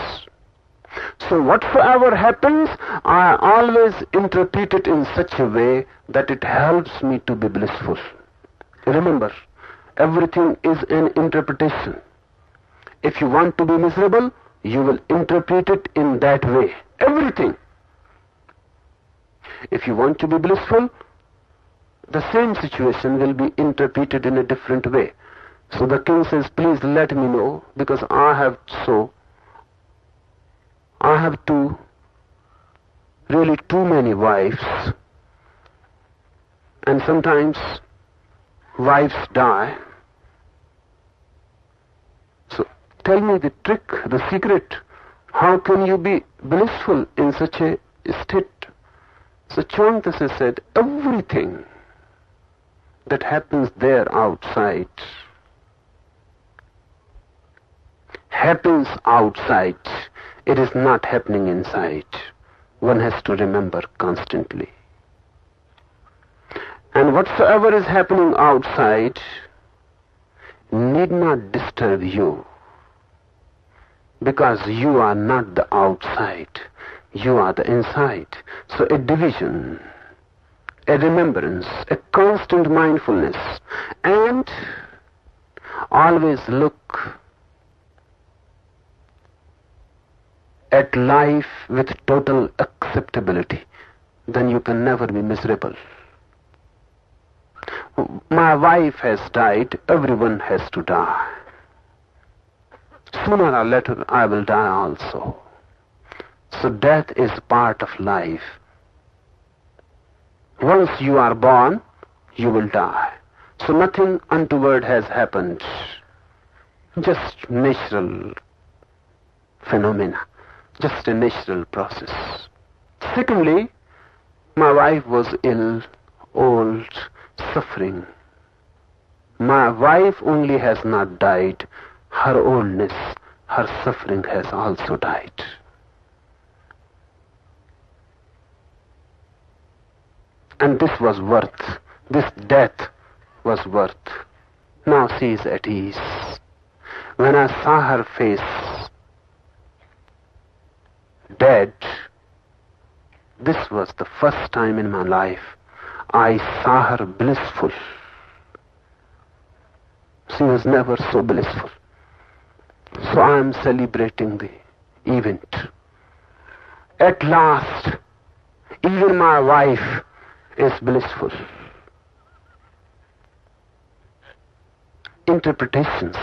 S3: So whatsoever happens, I always interpret it in such a way that it helps me to be blissful. Remember, everything is an interpretation. If you want to be miserable, you will interpret it in that way. Everything. If you want to be blissful, the same situation will be interpreted in a different way. So the king says, please let me know because I have so, I have to really too many wives, and sometimes wives die. So tell me the trick, the secret. How can you be blissful in such a state? So Chuang-Tse said, everything that happens there outside happens outside. It is not happening inside. One has to remember constantly. And whatsoever is happening outside need not disturb you because you are not the outside, you are the inside. So a division, a remembrance, a constant mindfulness, and always look at life with total acceptability, then you can never be miserable. My wife has died, everyone has to die. Sooner or later I will die also. So death is part of life. Once you are born, you will die. So nothing untoward has happened. Just natural phenomena. Just a natural process. Secondly, my wife was ill, old, suffering. My wife only has not died, her oldness, her suffering has also died. And this was worth, this death was worth. Now she is at ease. When I saw her face dead, this was the first time in my life I saw her blissful. She was never so blissful. So I am celebrating the event. At last, even my wife is blissful. Interpretations.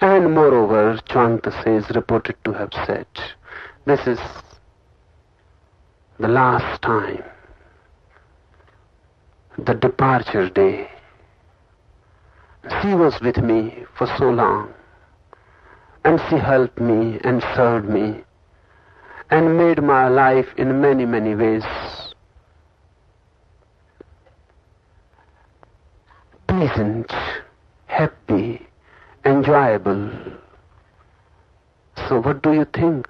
S3: And moreover, Chuang Tse is reported to have said, this is the last time the departure day. She was with me for so long, and she helped me and served me and made my life in many, many ways pleasant, happy, enjoyable. So, what do you think?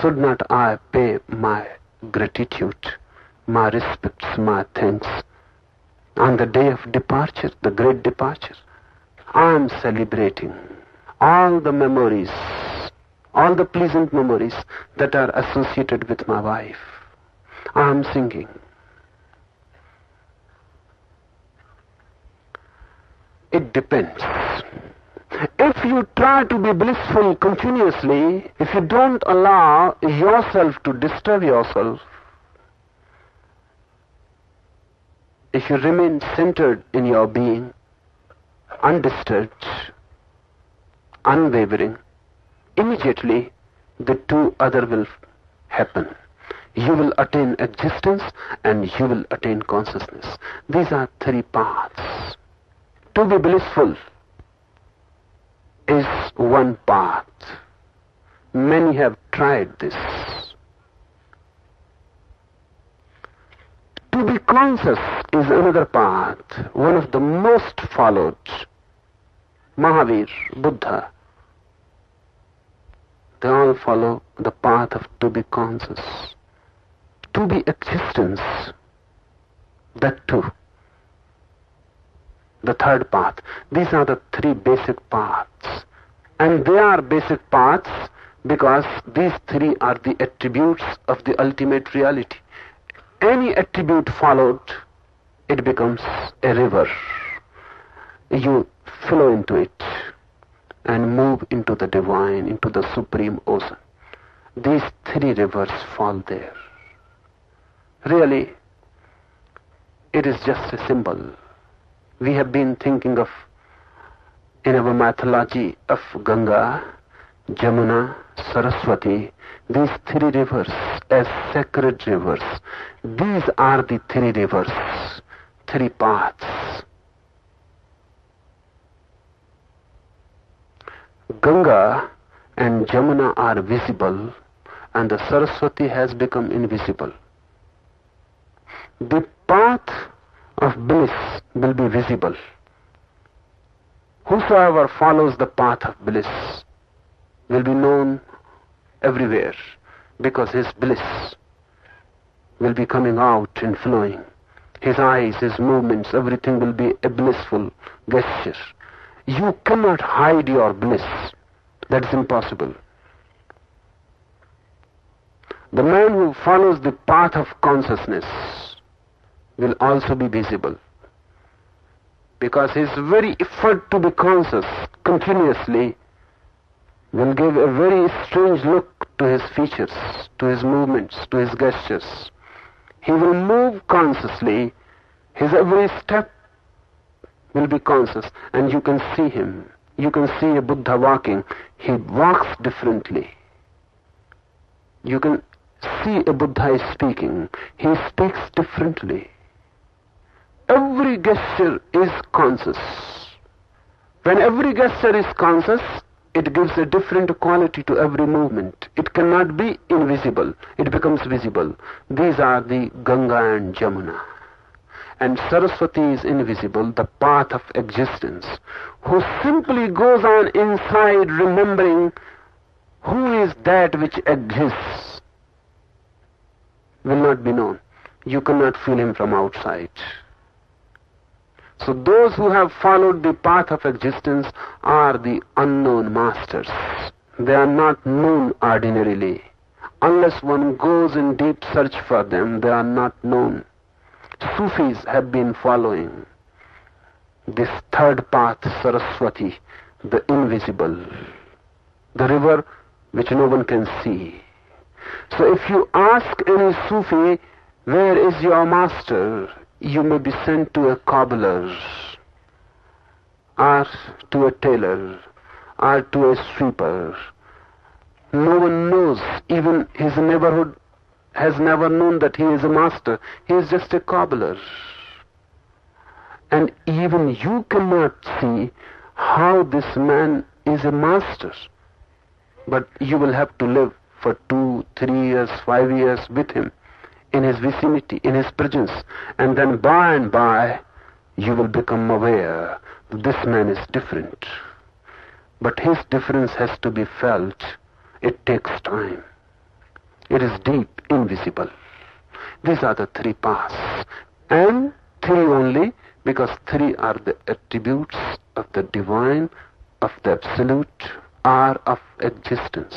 S3: Should not I pay my gratitude, my respects, my thanks on the day of departure, the great departure. I am celebrating all the memories, all the pleasant memories that are associated with my wife. I am singing. It depends. If you try to be blissful continuously, if you don't allow yourself to disturb yourself, if you remain centered in your being, undisturbed, unwavering, immediately the two other will happen. You will attain existence and you will attain consciousness. These are three paths. To be blissful is one path. Many have tried this. To be conscious is another path, one of the most followed. Mahavir, Buddha, they all follow the path of to be conscious. To be existence, that too. The third path. These are the three basic paths. And they are basic paths because these three are the attributes of the ultimate reality any attribute followed, it becomes a river. You flow into it and move into the divine, into the supreme ocean. These three rivers fall there. Really, it is just a symbol. We have been thinking of, in our mythology of Ganga, Jamuna, Saraswati, these three rivers as sacred rivers. These are the three rivers, three paths. Ganga and Jamuna are visible and the Saraswati has become invisible. The path of bliss will be visible. Whosoever follows the path of bliss will be known everywhere because his bliss will be coming out and flowing. His eyes, his movements, everything will be a blissful gesture. You cannot hide your bliss. That is impossible. The man who follows the path of consciousness will also be visible. Because his very effort to be conscious continuously will give a very strange look to his features, to his movements, to his gestures. He will move consciously. His every step will be conscious, and you can see him. You can see a Buddha walking. He walks differently. You can see a Buddha is speaking. He speaks differently. Every gesture is conscious. When every gesture is conscious, it gives a different quality to every movement. It cannot be invisible. It becomes visible. These are the Ganga and Jamuna. And Saraswati is invisible, the path of existence, who simply goes on inside remembering who is that which exists will not be known. You cannot feel him from outside. So those who have followed the path of existence are the unknown masters. They are not known ordinarily. Unless one goes in deep search for them, they are not known. Sufis have been following this third path, Saraswati, the invisible, the river which no one can see. So if you ask any Sufi, where is your master? You may be sent to a cobbler or to a tailor or to a sweeper. No one knows, even his neighborhood has never known that he is a master. He is just a cobbler. And even you cannot see how this man is a master. But you will have to live for two, three years, five years with him in his vicinity, in his presence, and then by and by you will become aware that this man is different. But his difference has to be felt. It takes time. It is deep, invisible. These are the three paths. And three only because three are the attributes of the divine, of the absolute, are of existence.